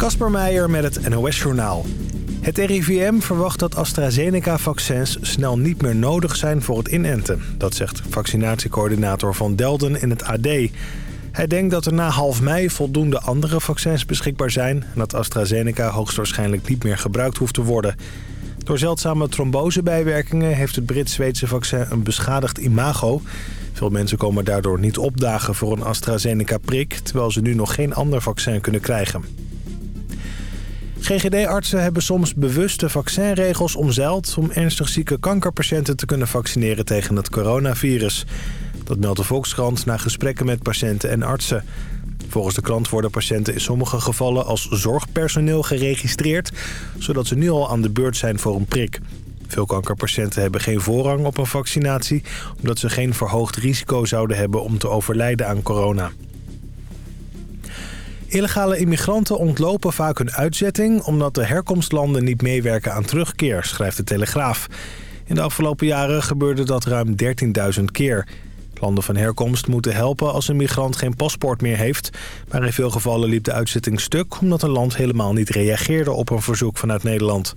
Kasper Meijer met het NOS-journaal. Het RIVM verwacht dat AstraZeneca-vaccins snel niet meer nodig zijn voor het inenten. Dat zegt vaccinatiecoördinator Van Delden in het AD. Hij denkt dat er na half mei voldoende andere vaccins beschikbaar zijn... en dat AstraZeneca hoogstwaarschijnlijk niet meer gebruikt hoeft te worden. Door zeldzame trombosebijwerkingen heeft het Brits-Zweedse vaccin een beschadigd imago. Veel mensen komen daardoor niet opdagen voor een AstraZeneca-prik... terwijl ze nu nog geen ander vaccin kunnen krijgen. GGD-artsen hebben soms bewust de vaccinregels omzeild... om ernstig zieke kankerpatiënten te kunnen vaccineren tegen het coronavirus. Dat meldt de Volkskrant na gesprekken met patiënten en artsen. Volgens de krant worden patiënten in sommige gevallen als zorgpersoneel geregistreerd... zodat ze nu al aan de beurt zijn voor een prik. Veel kankerpatiënten hebben geen voorrang op een vaccinatie... omdat ze geen verhoogd risico zouden hebben om te overlijden aan corona. Illegale immigranten ontlopen vaak hun uitzetting... omdat de herkomstlanden niet meewerken aan terugkeer, schrijft de Telegraaf. In de afgelopen jaren gebeurde dat ruim 13.000 keer. Landen van herkomst moeten helpen als een migrant geen paspoort meer heeft. Maar in veel gevallen liep de uitzetting stuk... omdat een land helemaal niet reageerde op een verzoek vanuit Nederland.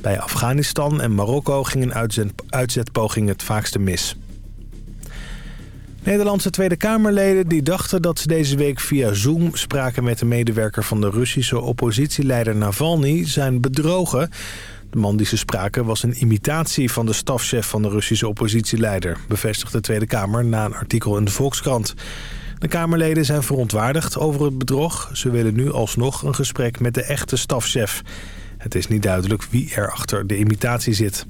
Bij Afghanistan en Marokko ging een uitzet, uitzetpoging het vaakste mis. Nederlandse Tweede Kamerleden die dachten dat ze deze week via Zoom spraken met de medewerker van de Russische oppositieleider Navalny zijn bedrogen. De man die ze spraken was een imitatie van de stafchef van de Russische oppositieleider, bevestigt de Tweede Kamer na een artikel in de Volkskrant. De Kamerleden zijn verontwaardigd over het bedrog. Ze willen nu alsnog een gesprek met de echte stafchef. Het is niet duidelijk wie er achter de imitatie zit.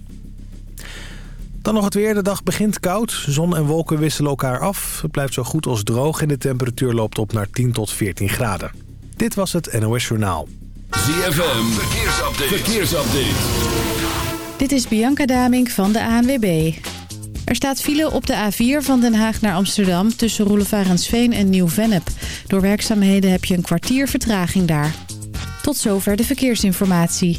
Dan nog het weer. De dag begint koud. Zon en wolken wisselen elkaar af. Het blijft zo goed als droog en de temperatuur loopt op naar 10 tot 14 graden. Dit was het NOS Journaal. ZFM, verkeersupdate. verkeersupdate. Dit is Bianca Damink van de ANWB. Er staat file op de A4 van Den Haag naar Amsterdam... tussen Roelevarensveen en Nieuw-Vennep. Door werkzaamheden heb je een kwartier vertraging daar. Tot zover de verkeersinformatie.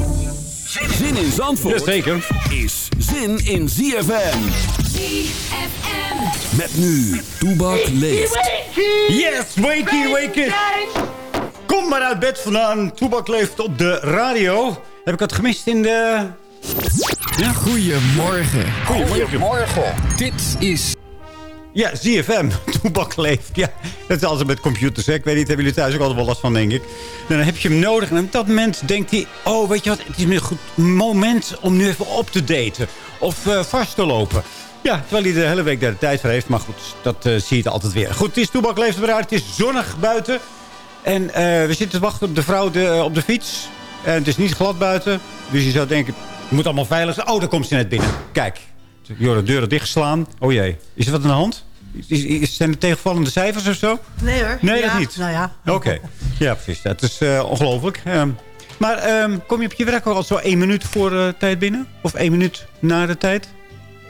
Zin in Zandvoort Jazeker. is zin in ZFM. ZFM. Met nu, Toebak leeft. Yes, wakey, wakey. Kom maar uit bed vandaan. Toebak leeft op de radio. Heb ik het gemist in de... Ja? Goedemorgen. Goedemorgen. Dit is... Ja, ZFM. Toebak leeft. Ja, dat is altijd met computers. Ik weet niet, hebben jullie thuis ook altijd wel last van, denk ik. Dan heb je hem nodig. En op dat moment denkt hij... Oh, weet je wat? Het is nu een goed moment om nu even op te daten. Of eh, vast te lopen. Ja, terwijl hij de hele week daar de tijd voor heeft. Maar goed, dat eh, zie je altijd weer. Goed, het is Toebak leeft. Het is zonnig buiten. En eh, we zitten te wachten op de vrouw de, op de fiets. En het is niet glad buiten. Dus je zou denken, het moet allemaal veilig zijn. Oh, daar komt ze net binnen. Kijk, joh, de deuren dichtgeslaan. Oh jee, is er wat aan de hand? Is, is, zijn er tegenvallende cijfers of zo? Nee hoor. Nee, ja, dat niet. Nou ja. Oké, ja precies. Dat is eh, ongelooflijk. Ehm, maar ehm, kom je op je werk al zo één minuut voor de tijd binnen? Of één minuut na de tijd?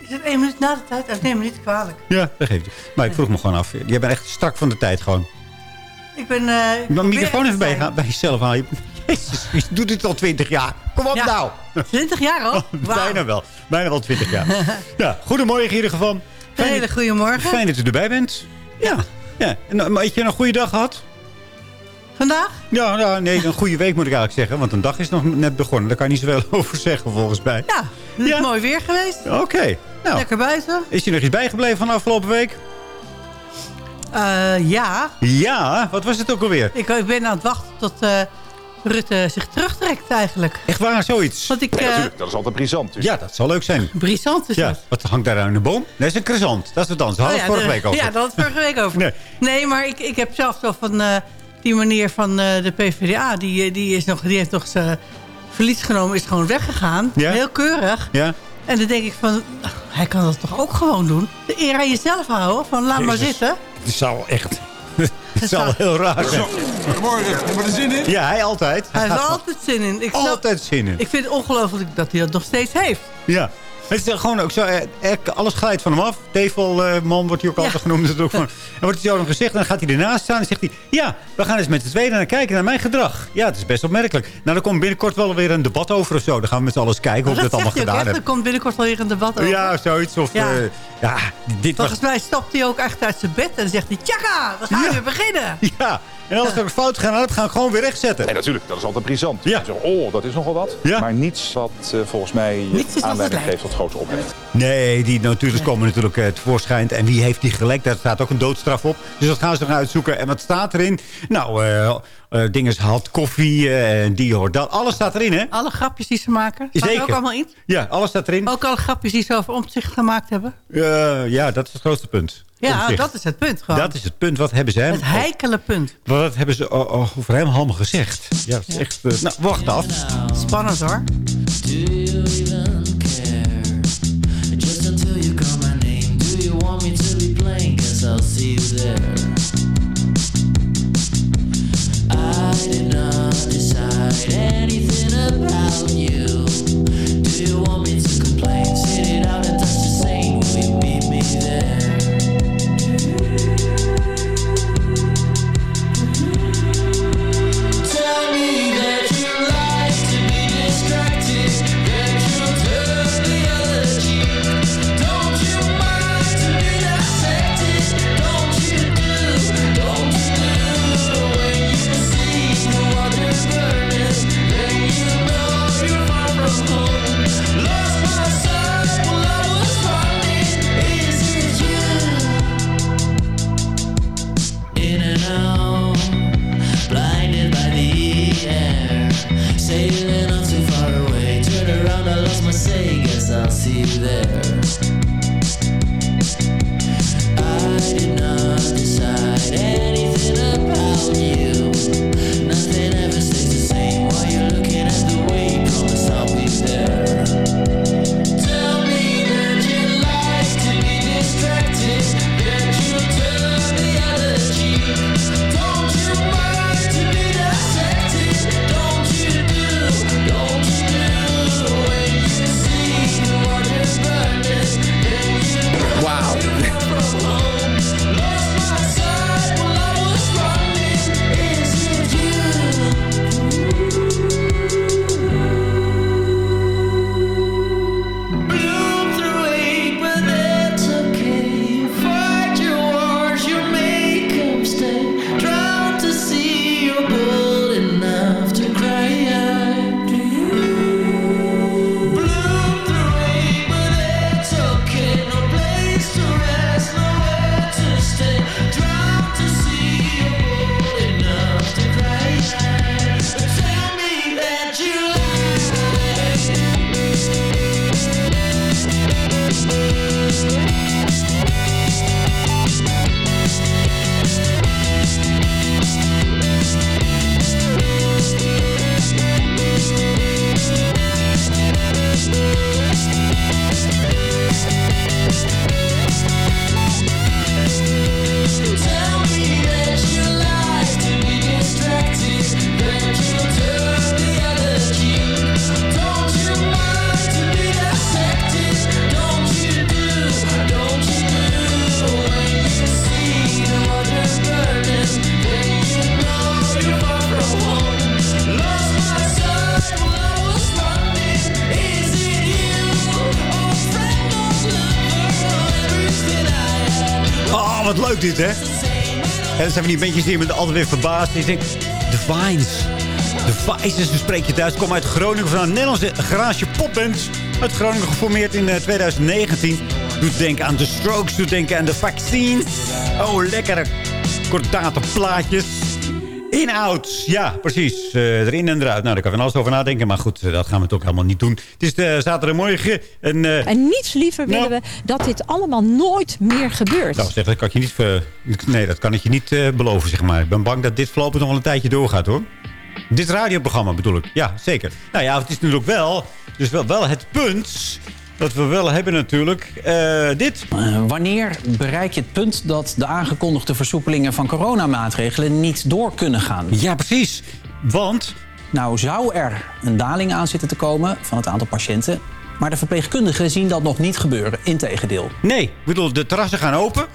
Is het één minuut na de tijd? Oh, neem me niet kwalijk. Ja, dat geeft niet. Maar ik vroeg me gewoon af. Jij bent echt strak van de tijd gewoon. Ik ben... eh, ik Je microfoon even bij, bij jezelf halen. Jezus, je doet dit al twintig jaar. Kom op Ja. nou. 20 jaar al? Wauw. Bijna wel. Bijna wel twintig jaar. ja, goedemorgen in ieder geval. Een hele goede morgen. fijn dat u erbij bent. Ja. ja. En, eh, maar heb je een goede dag gehad? Vandaag? Ja, nou, nee, een goede week moet ik eigenlijk zeggen. Want een dag is nog net begonnen. Daar kan je niet zoveel over zeggen volgens mij. Ja, het is Ja. mooi weer geweest. Oké. Nou, Lekker buiten. is je nog iets bijgebleven van de afgelopen week? Eh, ja, Ja, wat was het ook alweer? ik, ik ben aan het wachten tot eh, Rutte zich terugtrekt eigenlijk. Echt waar, zoiets? Want ik... eh Dat is altijd brisant. Dus. Ja, dat zal leuk zijn. brisant is Ja, dat. wat hangt daar aan de boom? Dat is een crescent. Dat is wat anders. Daar hadden we Oh het ja, vorige de- week over. Ja, dat had het vorige week over. Nee. Nee, maar ik, ik heb zelf zo van eh, die meneer van eh, de PvdA... Die, die, is nog, die heeft nog zijn verlies genomen, is gewoon weggegaan. Ja? Heel keurig. Ja? En dan denk ik van, hij kan dat toch ook gewoon doen? De eer aan jezelf houden, van laat maar zitten. Het zou echt... Het zal heel raar zijn. Goedemorgen, hebben we er zin in? Ja, hij altijd. Hij heeft gaat er altijd zin in. Ik, snap- altijd zin in. ik vind het ongelooflijk dat hij dat nog steeds heeft. Ja. Het is gewoon ook zo, eh, er- alles glijdt van hem af. Tevelman wordt hij ook altijd genoemd. Dat is ook van, en wordt hij zo dan gezegd, en dan gaat hij ernaast staan en zegt hij... Ja, we gaan eens met z'n tweeën naar kijken naar mijn gedrag. Ja, het is best opmerkelijk. Nou, dan komt binnenkort wel weer een debat over of zo. Dan gaan we met z'n allen eens kijken hoe ik dat allemaal gedaan echt. heb. Er komt binnenkort wel weer een debat over. Ja, zoiets. Of, Ja. ja, ja dit was... Volgens mij stapt hij ook echt uit zijn bed en zegt hij... Tjaka, we gaan Ja. weer beginnen. Ja, en dat er fout gaat, nou, dat gaan we gewoon weer rechtzetten. Nee, natuurlijk, dat is altijd brisant. Ja. Oh, dat is nogal wat. Ja. Maar niets wat eh, volgens mij aanleiding geeft tot grote ophef. Nee, die natuurlijk komen natuurlijk eh, tevoorschijn. En wie heeft die gelekt? Daar staat ook een doodstraf op. Dus dat gaan ze nog uitzoeken. En wat staat erin? Nou, eh eh dingen had koffie, eh, en die hoort dat. Alles staat erin, hè? Alle grapjes die ze maken. Staat er Zeker. ook allemaal in? Ja, alles staat erin. Ook alle grapjes die ze over omzicht gemaakt hebben? Ja, dat is het grootste punt. Ja, Omzicht. dat is het punt gewoon. Dat is het punt. Wat hebben ze hem? het heikele punt. Wat hebben ze oh, oh, over hem allemaal gezegd? Ja, dat is echt... eh, nou, wacht af. Spannend hoor. Do you even care? Just until you call my name. Do you want me to be playing? Guess I'll see you there. I did not decide anything about you. Do you want me to complain? Sit it out and touch the same. Will you meet me there? Out blinded by the air. Sailing not too far away. Turn around, I lost my say. Guess I'll see you there. Dit, hè? En dan zijn we die bandjes die me altijd weer verbaasd. Ik denk, The Vines. The Vines, hoe spreek je thuis? Kom uit Groningen van een Nederlandse garage popband. Uit Groningen geformeerd in eh, 2019. Doet denken aan The Strokes, doet denken aan de vaccines. Oh, lekker. Cordatenplaatjes. In-out. Ja, precies. Eh, erin en eruit. Nou, daar kan van alles over nadenken. Maar goed, eh, dat gaan we toch helemaal niet doen. Het is de zaterdagmorgen. En, eh, En niets liever willen we dat dit allemaal nooit meer gebeurt. nou, zeg, dat kan ik je niet... nee, dat kan ik je niet eh, beloven, zeg maar. Ik ben bang dat dit voorlopig nog wel een tijdje doorgaat, hoor. Dit radioprogramma bedoel ik. Ja, zeker. Nou ja, het is natuurlijk wel... Dus wel, wel het punt dat we wel hebben natuurlijk. eh, dit. Eh, wanneer bereik je het punt dat de aangekondigde versoepelingen van coronamaatregelen niet door kunnen gaan? Ja, precies. Want? Nou, zou er een daling aan zitten te komen van het aantal patiënten. Maar de verpleegkundigen zien dat nog niet gebeuren. Integendeel. Nee, ik bedoel, de terrassen gaan open.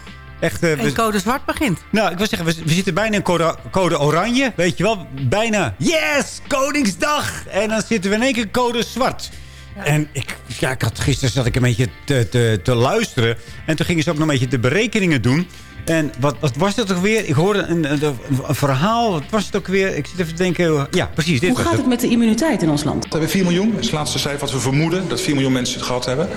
Echt, eh, we- En code zwart begint. Nou, ik wil zeggen, we, we zitten bijna in code, code oranje. Weet je wel, bijna. Yes, Koningsdag! En dan zitten we in één keer code zwart. En ik, ja, ik had, gisteren zat ik een beetje te, te, te luisteren. En toen gingen ze ook nog een beetje de berekeningen doen. En wat, wat was dat ook weer? Ik hoorde een, een, een verhaal. Wat was het ook weer? Ik zit even te denken. Ja, precies. Dit Hoe gaat het met de immuniteit in ons land? We hebben 4 miljoen. Dat is het laatste cijfer wat we vermoeden. Dat 4 miljoen mensen het gehad hebben.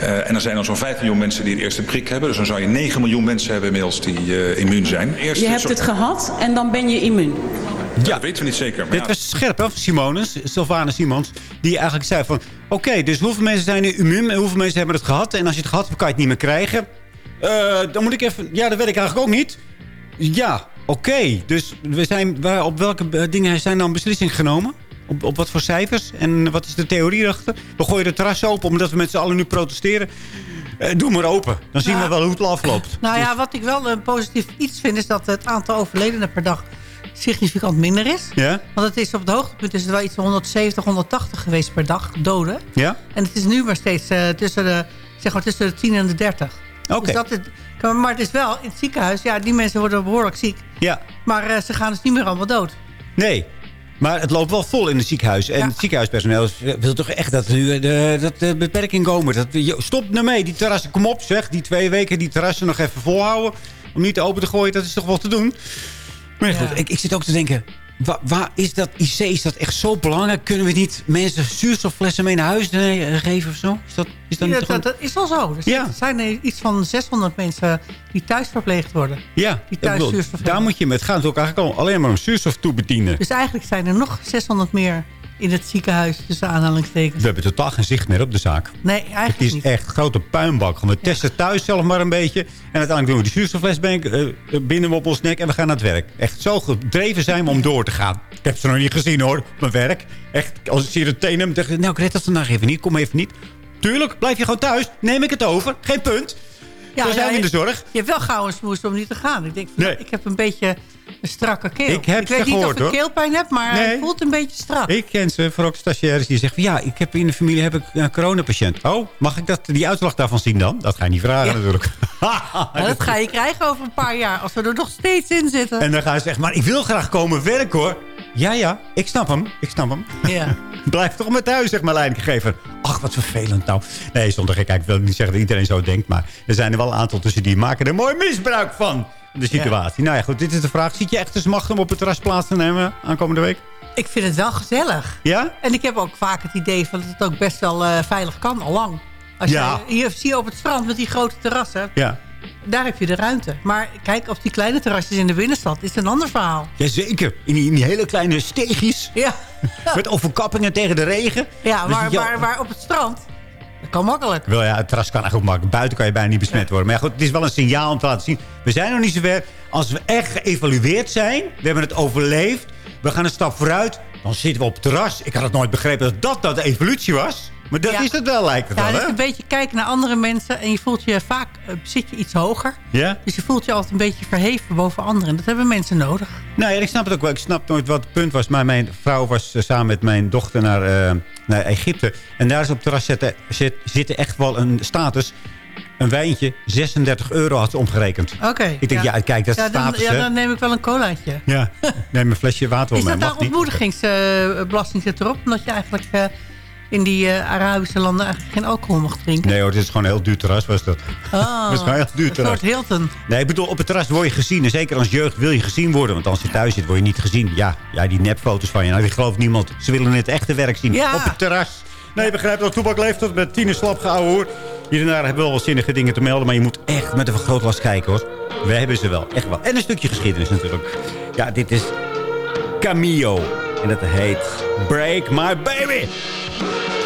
Eh, en er zijn dan zo'n 5 miljoen mensen die de eerste prik hebben. Dus dan zou je 9 miljoen mensen hebben inmiddels die eh, immuun zijn. Eerst Je hebt het gehad en dan ben je immuun. Ja. Dat weten we niet zeker. Maar Dit ja, was scherp, hè, van Simonens, Sylvana Simons. Die eigenlijk zei van... Oké, dus hoeveel mensen zijn nu immuun en hoeveel mensen hebben het gehad? En als je het gehad hebt, kan je het niet meer krijgen. Eh, dan moet ik even... Ja, dat weet ik eigenlijk ook niet. Ja, oké. Dus we zijn, waar, op welke eh, dingen zijn dan beslissingen genomen? Op, op wat voor cijfers? En wat is de theorie erachter? We gooien de terras open omdat we met z'n allen nu protesteren. Eh, doe maar open. Dan zien we wel hoe het afloopt. Nou ja, wat ik wel een positief iets vind... is dat het aantal overledenen per dag significant minder is. Ja? Want het is op het hoogtepunt is het wel iets van 170, 180 geweest per dag, doden. Ja? En het is nu maar steeds eh, tussen, de, zeg maar tussen de 10 en de 30. Oké. Dus dat het, maar het is wel, in het ziekenhuis, ja, die mensen worden behoorlijk ziek. Ja. Maar eh, ze gaan dus niet meer allemaal dood. Nee. Maar het loopt wel vol in het ziekenhuis. En het ziekenhuispersoneel wil toch echt dat nu eh, de, dat de beperking komen. Dat, stop nou mee. Die terrassen, kom op zeg. Die twee weken die terrassen nog even volhouden. Om niet open te gooien, dat is toch wel te doen. Maar ja, goed, ik, ik zit ook te denken... Waar, waar is dat IC? Is dat echt zo belangrijk? Kunnen we niet mensen zuurstofflessen mee naar huis geven of zo? Is dat, is dat Ja, dat, dat is wel zo. Dus Ja. Er zijn er iets van 600 mensen die thuis verpleegd worden. Ja, Die bedoel, thuis daar moet je met. Het gaat ook eigenlijk al alleen maar om zuurstof toebedienen. Dus eigenlijk zijn er nog 600 meer in het ziekenhuis, tussen aanhalingstekens. We hebben totaal geen zicht meer op de zaak. Nee, Het eigenlijk is niet. echt een grote puinbak. We testen thuis zelf maar een beetje. En uiteindelijk doen we die zuurstofflesbank eh, binnen we op ons nek en we gaan naar het werk. Echt zo gedreven zijn we om door te gaan. Ik heb ze nog niet gezien hoor, op mijn werk. Echt, als ik sirotene heb, dan zeg ik, nou ik red dat vandaag even niet. Kom even niet. Tuurlijk, blijf je gewoon thuis. Neem ik het over. Geen punt. Ja, Zo zijn we in de zorg. Je hebt wel gauw een smoes om niet te gaan. Ik denk, van, Nee. nou, ik heb een beetje een strakke keel. Ik heb weet niet gehoord, of ik hoor. keelpijn heb, maar Nee. het voelt een beetje strak. Ik ken ze, voor ook stagiaires die zeggen ja, ik heb in de familie heb ik een coronapatiënt. Oh, mag ik dat, die uitslag daarvan zien dan? Dat ga je niet vragen Ja. natuurlijk. Ja, dat ga je krijgen over een paar jaar, als we er nog steeds in zitten. En dan gaan ze zeggen, maar ik wil graag komen werken hoor. Ja, ja, ik snap hem. Ik snap hem. Ja. Blijf toch met thuis, zeg maar, leidinggever. Ach, wat vervelend nou. Nee, zonder gekheid. Ik wil niet zeggen dat iedereen zo denkt. Maar er zijn er wel een aantal tussen die maken er mooi misbruik van. De situatie. Nou ja, goed, dit is de vraag. Ziet je echt eens macht om op het terras plaats te nemen aankomende week? Ik vind het wel gezellig. Ja? En ik heb ook vaak het idee van dat het ook best wel eh, veilig kan, al lang. Als Ja. je, hier zie je op het strand met die grote terrassen. Ja. Daar heb je de ruimte. Maar kijk, op die kleine terrasjes in de binnenstad is een ander verhaal. Jazeker. In die, in die hele kleine steegjes. Ja. Met overkappingen tegen de regen. Ja, Dus maar op het strand, dat kan makkelijk. Wel ja, het terras kan eigenlijk ook makkelijk. Buiten kan je bijna niet besmet worden. Maar ja, goed, het is wel een signaal om te laten zien. We zijn nog niet zover. Als we echt geëvalueerd zijn. We hebben het overleefd. We gaan een stap vooruit. Dan zitten we op het terras. Ik had het nooit begrepen dat dat, dat de evolutie was. Maar dat Ja. is het wel, lijkt het Ja, wel, hè? is een beetje kijken naar andere mensen. En je voelt je vaak, eh, zit je iets hoger. Ja? Dus je voelt je altijd een beetje verheven boven anderen. En dat hebben mensen nodig. Nou ja, ik snap het ook wel. Ik snap nooit wat het punt was. Maar mijn vrouw was eh, samen met mijn dochter naar, eh, naar Egypte. En daar is op het terras zitten, zit, zitten echt wel een status. Een wijntje, 36 euro had ze omgerekend. Oké. Ik denk, ja, kijk, dat is ja, dan, status, ja, dan neem ik wel een colaatje. Ja, neem een flesje water Is dat niet. ontmoedigingsbelasting zit erop? Omdat je eigenlijk in die eh, Arabische landen eigenlijk geen alcohol mag drinken. Nee hoor, het is gewoon een heel duur terras was dat. Oh, het is gewoon een heel duur terras. Soort Hilton. Nee, ik bedoel, op het terras word je gezien. En zeker als jeugd wil je gezien worden. Want als je thuis zit, word je niet gezien. Ja, ja die nepfoto's van je. Nou, die gelooft niemand. Ze willen het echte werk zien. Ja. Op het terras. Nee, je begrijpt dat toebak leeft tot met tien slap gehouden hoor. Hier hebben we wel zinnige dingen te melden. Maar je moet echt met een vergrootglas kijken hoor. We hebben ze wel, echt wel. En een stukje geschiedenis natuurlijk. Ja, dit is Camillo. En dat heet Break My Baby. Thank you.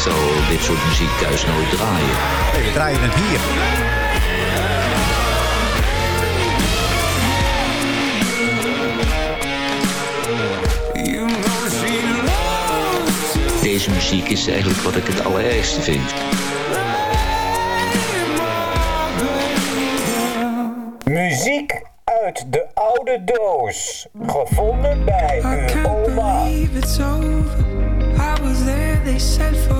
zou dit soort muziek thuis nooit draaien. Nee, we draaien het hier. Deze muziek is eigenlijk wat ik het allerergste vind. Muziek uit de oude doos. Gevonden bij uw oma. I was there, they said for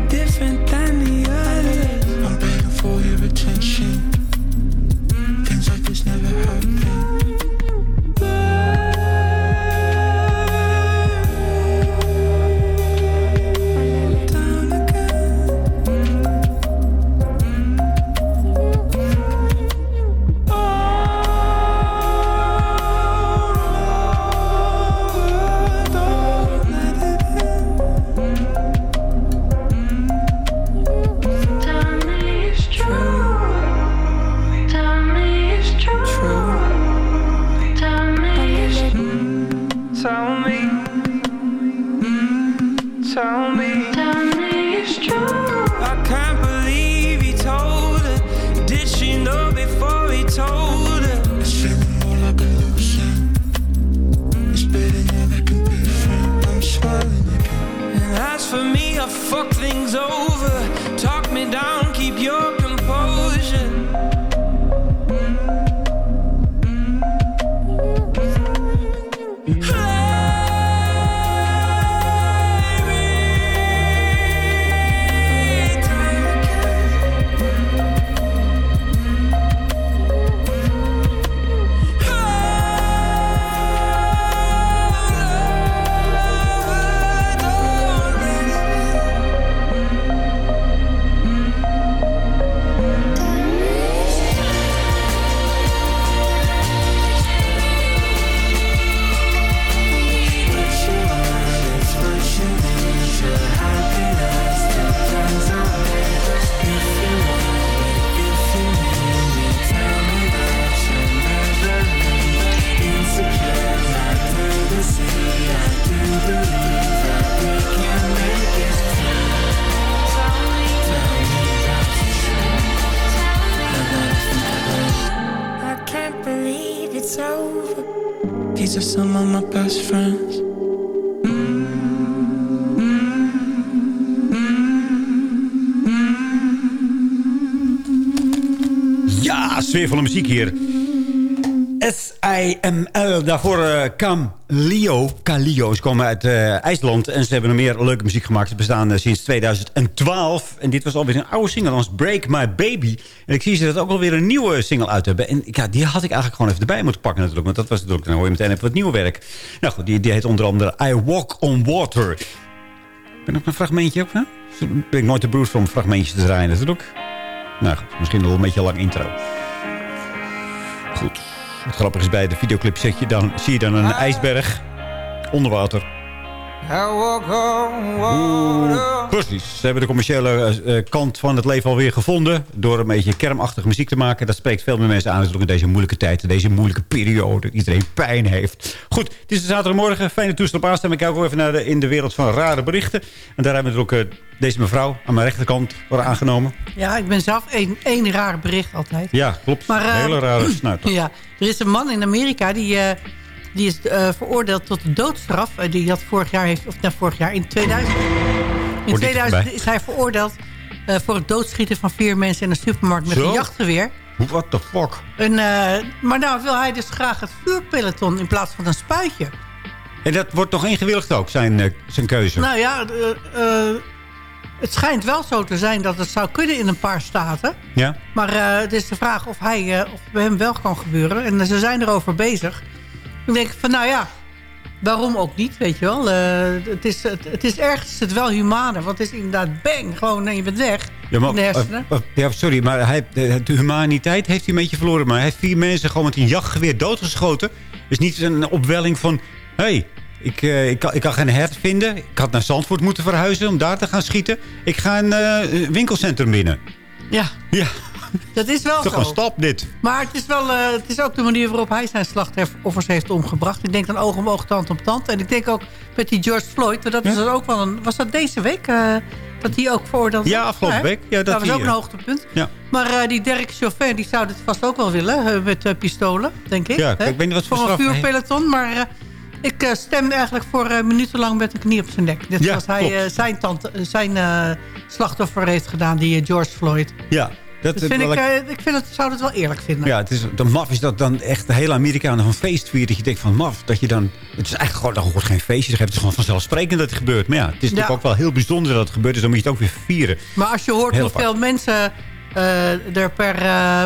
different things Tell me, tell me it's true. I can't believe he told her. Did she know before he told her? And as for me, I fuck things over. Talk me down, keep your muziek hier. S-I-M-L. Daarvoor eh Cam Leo. Kalio. Ze komen uit eh, IJsland en ze hebben nog meer leuke muziek gemaakt. Ze bestaan eh, sinds 2012. En dit was alweer een oude single, als Break My Baby. En ik zie ze dat ook alweer een nieuwe single uit hebben. En ja, die had ik eigenlijk gewoon even erbij moeten pakken natuurlijk. Want dat was natuurlijk, dan hoor je meteen even wat nieuwe werk. Nou goed, die, die heet onder andere I Walk on Water. Ik ben ook een fragmentje op, hè? Ben ik nooit de broers om fragmentjes te draaien natuurlijk. Nou goed, misschien nog een beetje lang intro. Goed. Het grappige is, bij de videoclip zet je dan, zie je dan een ijsberg onder water. Oeh, precies. Ze hebben de commerciële eh, eh, kant van het leven alweer gevonden... door een beetje kermachtige muziek te maken. Dat spreekt veel meer mensen aan natuurlijk in deze moeilijke tijd... in deze moeilijke periode. Iedereen pijn heeft. Goed, het is de zaterdagmorgen. Fijne toestel op aanstaan. Ik kijk ook even naar de, in de wereld van rare berichten. En daar hebben we ook eh, deze mevrouw aan mijn rechterkant voor aangenomen. Ja, ik ben zelf één, één raar bericht altijd. Ja, klopt. Maar, eh, Hele rare snuit. Ja, er is een man in Amerika die, eh, die is eh, veroordeeld tot de doodstraf. Eh, die had vorig jaar, heeft, of nou, vorig jaar, in 2000. In Hoort 2000 dichterbij. is hij veroordeeld eh, voor het doodschieten van vier mensen in een supermarkt met Zo? een jachtgeweer. What the fuck? En, maar nou wil hij dus graag het vuurpeloton in plaats van een spuitje. En dat wordt nog ingewilligd ook, zijn, zijn keuze. Nou ja, het schijnt wel zo te zijn dat het zou kunnen in een paar staten. Ja? Maar het is de vraag of, hij, of bij hem wel kan gebeuren. En ze zijn erover bezig. Ik denk van, nou ja, waarom ook niet, weet je wel. Eh, het, is, het, het is ergens het wel humaner. Want het is inderdaad bang, gewoon en je bent weg Ja, maar, in de hersenen. eh, eh, ja, sorry, maar hij, de, de humaniteit heeft hij een beetje verloren. Maar hij heeft vier mensen gewoon met een jachtgeweer doodgeschoten. Dus niet een opwelling van... Hé, hey, ik, ik, kan, ik kan geen hert vinden. Ik had naar Zandvoort moeten verhuizen om daar te gaan schieten. Ik ga een winkelcentrum binnen. ja, Ja, dat is wel toch zo. een stap dit. Maar het is, wel, eh, het is ook de manier waarop hij zijn slachtoffers heeft omgebracht. Ik denk dan oog om oog, tand om tand. En ik denk ook met die George Floyd. want Dat is er ook wel een, was dat deze week? eh, dat hij ook veroordeeld Ja, was? afgelopen week. Ja, dat dat was ook een eh, hoogtepunt. Ja. Maar die Derek Chauvin die zou dit vast ook wel willen. met pistolen, denk ik. Ja, ik weet niet wat voor voor een vuurpeloton. Maar ik stem eigenlijk voor minutenlang met een knie op zijn nek. Net Ja, zoals hij zijn, tante, zijn slachtoffer heeft gedaan, die George Floyd. Ja, dat, Dat vind ik, wel- eh, ik vind het, zou het wel eerlijk vinden. Ja, het is, de maf is dat dan echt de hele Amerikanen van feest vieren. Dat je denkt van maf, dat je dan... Het is eigenlijk gewoon, dat hoort geen feestje. Het is gewoon vanzelfsprekend dat het gebeurt. Maar ja, het is natuurlijk ook wel heel bijzonder dat het gebeurt. Dus dan moet je het ook weer vieren. Maar als je hoort Heel hoeveel mensen eh, er per, eh,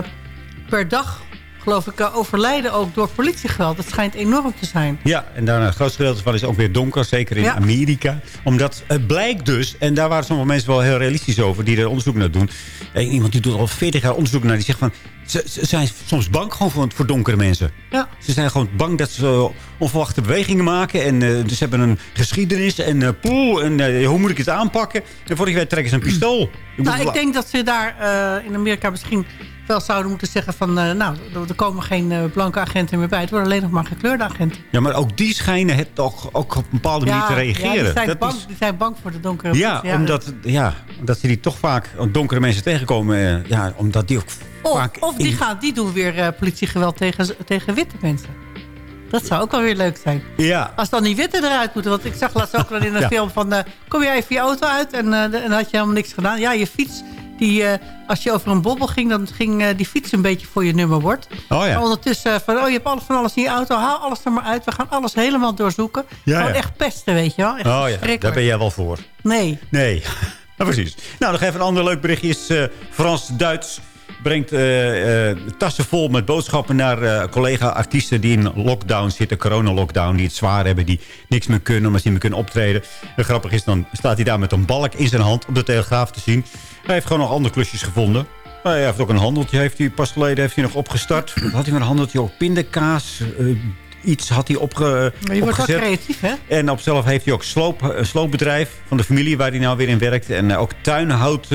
per dag, geloof ik, eh, overlijden ook door politiegeweld. Dat schijnt enorm te zijn. Ja, en daarna het grootste gedeelte van is ook weer donker. Zeker in Ja. Amerika. Omdat het blijkt dus, en daar waren sommige mensen wel heel realistisch over... die er onderzoek naar doen. En iemand die doet al 40 jaar onderzoek naar, die zegt van... Ze, ze zijn soms bang gewoon voor, voor donkere mensen. Ja. Ze zijn gewoon bang dat ze onverwachte bewegingen maken. En eh, dus ze hebben een geschiedenis. En eh, poeh, en eh, hoe moet ik het aanpakken? En voor je weet trekken ze een pistool. Ik Nou, ik denk dat ze daar eh, in Amerika misschien wel zouden moeten zeggen van... eh, nou, er- komen geen eh, blanke agenten meer bij. Het worden alleen nog maar gekleurde agenten. Ja, maar ook die schijnen het toch ook op een bepaalde manier te reageren. Ja, die, zijn Dat bang, is- die zijn bang voor de donkere Ja, mensen. omdat, ja, omdat ze die toch vaak donkere mensen tegenkomen. eh, Ja, omdat die ook Of, vaak... of die, in- gaan, die doen weer politiegeweld tegen, tegen witte mensen. Dat zou ook wel weer leuk zijn. Ja, Als dan die witte eruit moeten. Want ik zag laatst ook wel in een Ja. film van... kom jij even je auto uit en had je helemaal niks gedaan. Ja, je fiets, die, eh, als je over een bobbel ging... dan ging eh, die fiets een beetje voor je nummerbord. Oh ja. Maar ondertussen eh, van... oh, je hebt alles van alles in je auto. Haal alles er maar uit. We gaan alles helemaal doorzoeken. Ja, Gewoon ja. echt pesten, weet je wel. Echt oh ja, daar ben jij wel voor. Nee. Nee, nou, precies. Nou, nog even een ander leuk berichtje. is Frans-Duits brengt eh, eh, tassen vol met boodschappen naar eh, collega-artiesten die in lockdown zitten. Corona-lockdown, die het zwaar hebben, die niks meer kunnen omdat ze niet meer kunnen optreden. En grappig is, dan staat hij daar met een balk in zijn hand op de telegraaf te zien. Hij heeft gewoon nog andere klusjes gevonden. Hij heeft ook een handeltje, heeft hij pas geleden heeft hij nog opgestart. Wat had hij met een handeltje? Ook pindakaas, iets had hij opge, Maar je wordt wel opgezet. creatief, hè? En op zelf heeft hij ook sloop, een sloopbedrijf van de familie waar hij nou weer in werkt. En ook tuinhout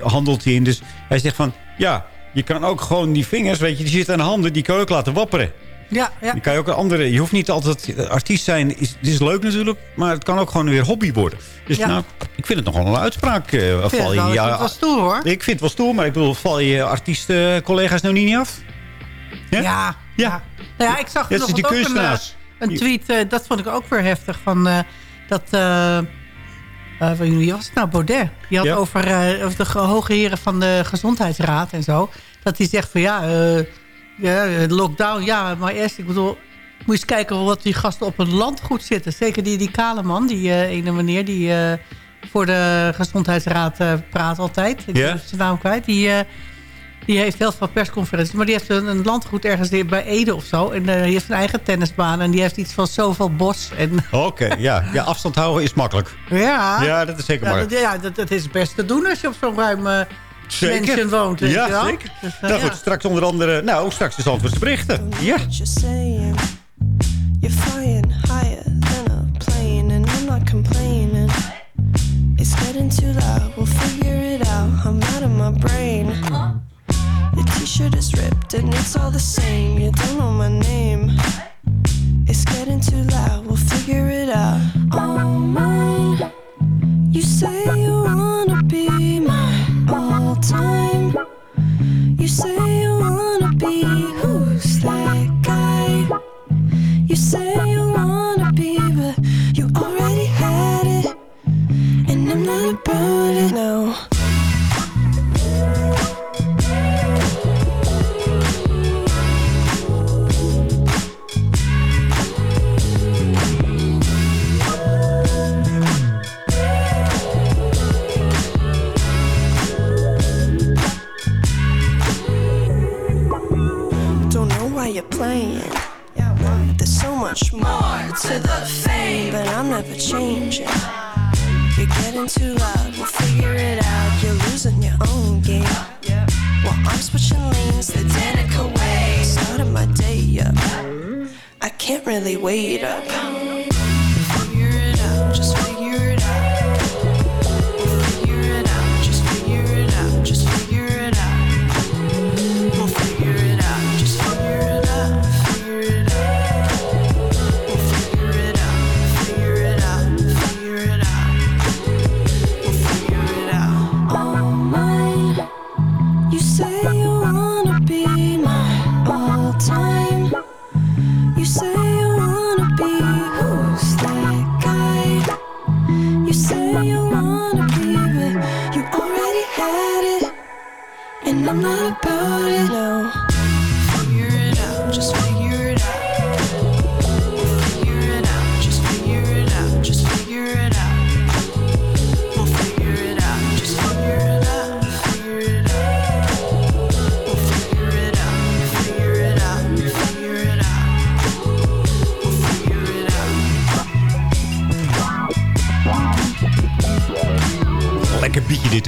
handelt hij in. Dus hij zegt van, ja, je kan ook gewoon die vingers, weet je, die zitten aan de handen, die kan je ook laten wapperen. Ja, ja. Die kan je ook een andere, je hoeft niet altijd eh, artiest zijn, is, het is leuk natuurlijk, maar het kan ook gewoon weer hobby worden. Dus Ja. nou, ik vind het nogal een uitspraak. eh, Ik vind val je wel, ja, ik vind het wel stoer, hoor. Ik vind het wel stoer, maar ik bedoel, val je artiestencollega's nou niet af? Ja, ja. Nou ja, ik zag Net nog die ook een, eh, een tweet, eh, dat vond ik ook weer heftig. Van, eh, dat, eh, eh, wie was het nou? Baudet. Die had Ja. over, eh, over de ge- hoge heren van de gezondheidsraad en zo. Dat hij zegt van ja, eh, ja lockdown, ja, maar eerst, ik bedoel... Moet je eens kijken wat die gasten op het landgoed zitten. Zeker die, die kale man, die ene meneer die voor de gezondheidsraad praat altijd. Ik Ja. zijn naam kwijt. Die, die heeft heel veel persconferenties. Maar die heeft een, een landgoed ergens bij Ede of zo. En eh, die heeft een eigen tennisbaan. En die heeft iets van zoveel bos. En, Oké, ja. ja. Afstand houden is makkelijk. ja, Ja, dat is zeker ja, dat, ja dat, dat is best te doen als je op zo'n ruim eh Zeker. mansion woont. Ja, zeker. Dus, eh, Nou ja. goed, straks onder andere... Nou, straks de Zandvoortse berichten. Ja. T-shirt is ripped and it's all the same. You don't know my name. It's getting too loud, we'll figure it out. Oh, all mine. You say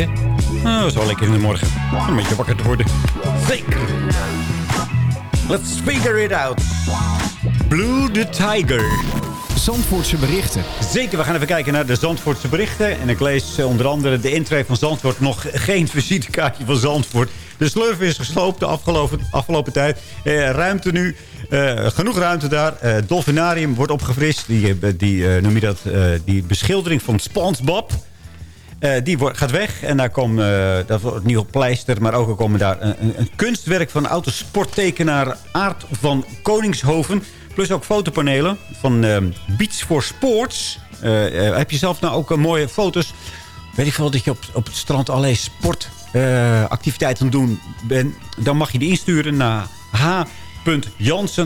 Dit, hè? Oh, zo lekker in de morgen. Om een beetje wakker te worden. Zeker. Let's figure it out. Blue the Tiger. Zandvoortse berichten. Zeker, we gaan even kijken naar de Zandvoortse berichten. En ik lees eh, onder andere de intree van Zandvoort. Nog geen visitekaartje van Zandvoort. De slurf is gesloopt de afgelopen, afgelopen tijd. Eh, ruimte nu. eh, genoeg ruimte daar. Eh Dolfinarium wordt opgefrist. Die, eh, die eh, noem je dat? eh, die beschildering van SpongeBob. Eh, die wordt, gaat weg. En daar komt, eh, dat wordt nieuw pleister. Maar ook komen daar een, een, kunstwerk van autosporttekenaar Aart van Koningshoven. Plus ook fotopanelen van eh, Beach for Sports. Eh, heb je zelf nou ook mooie foto's? Weet ik veel dat je op, op het strand allerlei sportactiviteiten doen bent. Dan mag je die insturen naar h.jansen,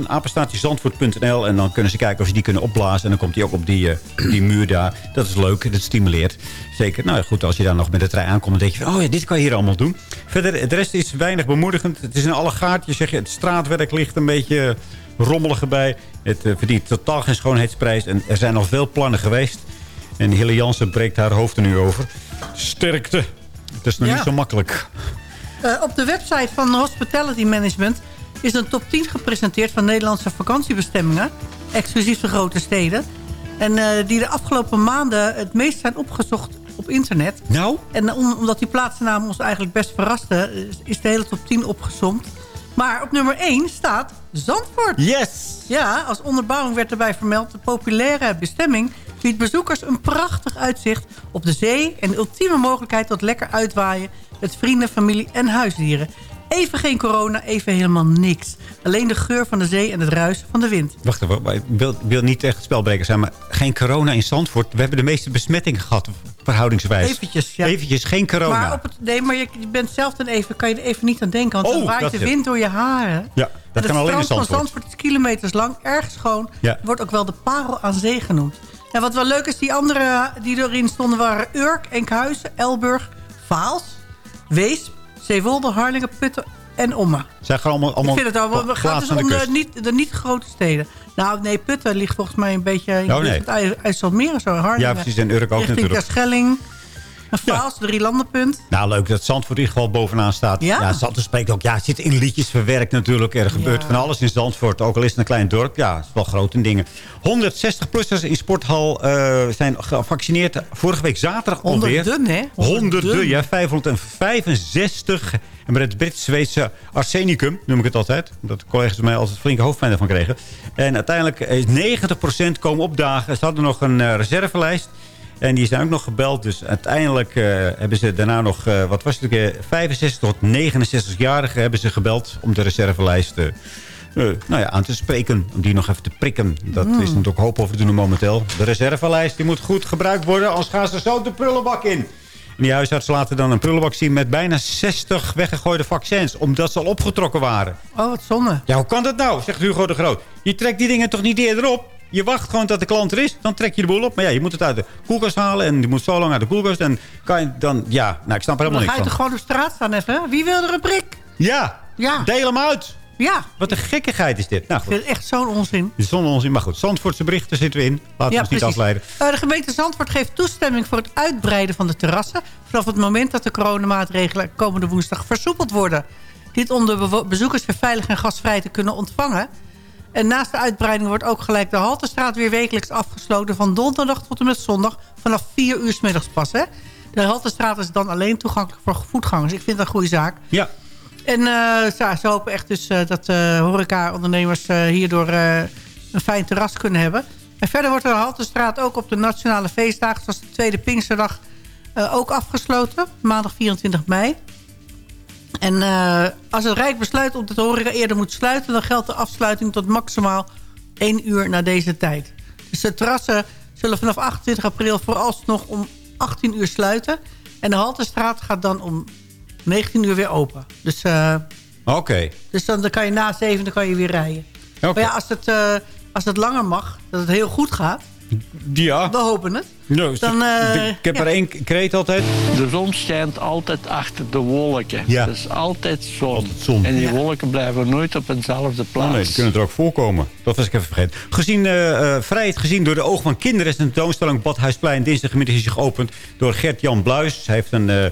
apenstaatjezandvoort.nl. En dan kunnen ze kijken of ze die kunnen opblazen. En dan komt die ook op die, eh, die muur daar. Dat is leuk, dat stimuleert. Zeker, nou ja, goed, als je daar nog met de trein aankomt... dan denk je van, oh ja, dit kan je hier allemaal doen. Verder, de rest is weinig bemoedigend. Het is een alle gaatje, zeg je. Het straatwerk ligt een beetje rommelig erbij. Het eh, verdient totaal geen schoonheidsprijs. En er zijn al veel plannen geweest. En Hille Jansen breekt haar hoofd er nu over. Sterkte. Het is nog Ja. niet zo makkelijk. Eh, op de website van Hospitality Management is een top 10 gepresenteerd van Nederlandse vakantiebestemmingen. Exclusief de grote steden. En eh, die de afgelopen maanden het meest zijn opgezocht op internet. Nou? En om- omdat die plaatsnaam ons eigenlijk best verraste, is- is de hele top 10 opgezomd. Maar op nummer 1 staat Zandvoort. Yes! Ja, als onderbouwing werd erbij vermeld... de populaire bestemming biedt bezoekers een prachtig uitzicht op de zee... en de ultieme mogelijkheid tot lekker uitwaaien met vrienden, familie en huisdieren. Even geen corona, even helemaal niks. Alleen de geur van de zee en het ruisen van de wind. Wacht even, maar ik wil, wil niet echt spelbreker zijn, maar geen corona in Zandvoort. We hebben de meeste besmettingen gehad, verhoudingswijs. Eventjes, ja. Eventjes, geen corona. Maar, op het, nee, maar je, je bent zelf dan even, kan je er even niet aan denken. Want dan Oh, waait dat de het. wind door je haren. ja, dat en kan alleen in het strand van Zandvoort. Zandvoort is kilometers lang, erg schoon. Ja. Wordt ook wel de parel aan zee genoemd. En wat wel leuk is, die andere die erin stonden waren Urk, Enkhuizen, Elburg, Vaals, Weesp, Zeewolde, Harlingen, Putten en Ommen. Zijn gewoon allemaal, allemaal Ik vind het al, gaat plaatsen dus om de niet, de niet grote steden. Nou, nee, Putten ligt volgens mij een beetje in Oh, nee. het IJsselmeer en zo. Harlingen. Ja, precies, en Urk ook Richting natuurlijk. Terschelling. Vaals, de Drielandenpunt. Nou, leuk dat Zandvoort in ieder geval bovenaan staat. Ja. Zandvoort spreekt ook. Ja, het zit in liedjes verwerkt natuurlijk. Er gebeurt Ja. van alles in Zandvoort. Ook al is het een klein dorp. Ja, het is wel groot in dingen. 160-plussers in Sporthal eh, zijn gevaccineerd. Vorige week zaterdag alweer. Honderden, hè? Honderden, ja. 565. En met het Brits-Zweedse arsenicum, noem ik het altijd. Omdat de collega's mij altijd flinke hoofdpijn ervan kregen. En uiteindelijk is 90% komen opdagen. Ze hadden nog een eh, reservelijst. En die zijn ook nog gebeld. Dus uiteindelijk eh, hebben ze daarna nog, eh, wat was het, eh, 65 tot 69-jarigen hebben ze gebeld om de reservelijst eh, eh, nou ja, aan te spreken. Om die nog even te prikken. Dat Hmm. is natuurlijk hoop over te doen momenteel. De reservelijst die moet goed gebruikt worden. Anders gaan ze zo de prullenbak in. En die huisartsen laten dan een prullenbak zien met bijna 60 weggegooide vaccins. Omdat ze al opgetrokken waren. Oh, wat zonde. Ja, hoe kan dat nou? Zegt Hugo de Groot. Je trekt die dingen toch niet eerder op? Je wacht gewoon tot de klant er is. Dan trek je de boel op. Maar ja, je moet het uit de koelkast halen. En die moet zo lang uit de koelkast. En kan je dan... Ja, nou, ik snap er Dan helemaal ga je niks toch van. gewoon op straat staan even. hè? Wie wil er een prik? Ja, Ja. deel hem uit. Ja. Wat een gekkigheid is dit. Nou Ik goed, vind het echt zo'n onzin. zonder onzin. Maar goed, Zandvoortse berichten zitten we in. Laten we ons niet afleiden. Eh, de gemeente Zandvoort geeft toestemming voor het uitbreiden van de terrassen... vanaf het moment dat de coronamaatregelen komende woensdag versoepeld worden. Dit om de bezoekers weer veilig en gastvrij te kunnen ontvangen. En naast de uitbreiding wordt ook gelijk de Haltestraat weer wekelijks afgesloten... van donderdag tot en met zondag vanaf 4 uur 's middags pas. Hè? De Haltestraat is dan alleen toegankelijk voor voetgangers. Ik vind dat een goede zaak. Ja. En ja, ze hopen echt dus eh, dat eh horeca-ondernemers hierdoor een fijn terras kunnen hebben. En verder wordt de Haltestraat ook op de nationale feestdagen... zoals de tweede Pinksterdag ook afgesloten. Maandag 24 mei. En eh, als het Rijk besluit om de horeca eerder moet sluiten... dan geldt de afsluiting tot maximaal 1 uur na deze tijd. Dus de terrassen zullen vanaf 28 april vooralsnog om 18 uur sluiten. En de Haltestraat gaat dan om 19 uur weer open. Dus, eh, Oké. dus dan, dan kan je na 7 dan kan je weer rijden. Oké. Maar ja, als het, eh, als het langer mag, dat het heel goed gaat... Ja. We hopen het. Nou, Dan, eh, ik heb ja. er één kreet altijd. De zon schijnt altijd achter de wolken. Ja. Het is altijd zon. zon. En die Ja. wolken blijven nooit op eenzelfde plaats. Oh nee, die kunnen er ook voorkomen. Dat was ik even vergeten. Gezien, eh, eh, vrijheid gezien door de ogen van kinderen... is een tentoonstelling Badhuisplein dinsdagmiddag is zich geopend... door Gert-Jan Bluis. Hij heeft een, eh,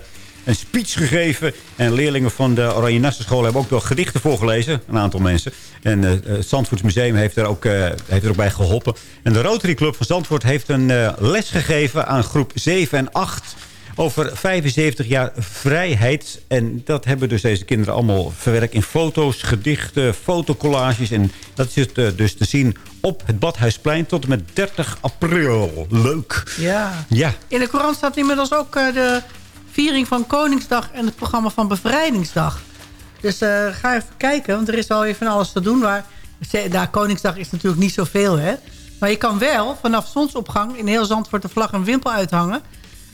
een speech gegeven. En leerlingen van de Oranje Nassenschool hebben ook wel gedichten voorgelezen. Een aantal mensen. En eh, eh, het Zandvoorts Museum heeft er, ook, eh, heeft er ook bij geholpen. En de Rotary Club van Zandvoort heeft een les gegeven... aan groep 7 en 8 over 75 jaar vrijheid. En dat hebben dus deze kinderen allemaal verwerkt in foto's, gedichten, fotocollages. En dat is het, dus te zien op het Badhuisplein tot en met 30 april. Leuk. Ja. Ja. In de Courant staat inmiddels ook de viering van Koningsdag... en het programma van Bevrijdingsdag. Dus eh, ga even kijken, want er is weer van alles te doen. Waar, nou, Koningsdag is natuurlijk niet zoveel, hè. Maar je kan wel vanaf zonsopgang in heel Zandvoort de vlag en wimpel uithangen.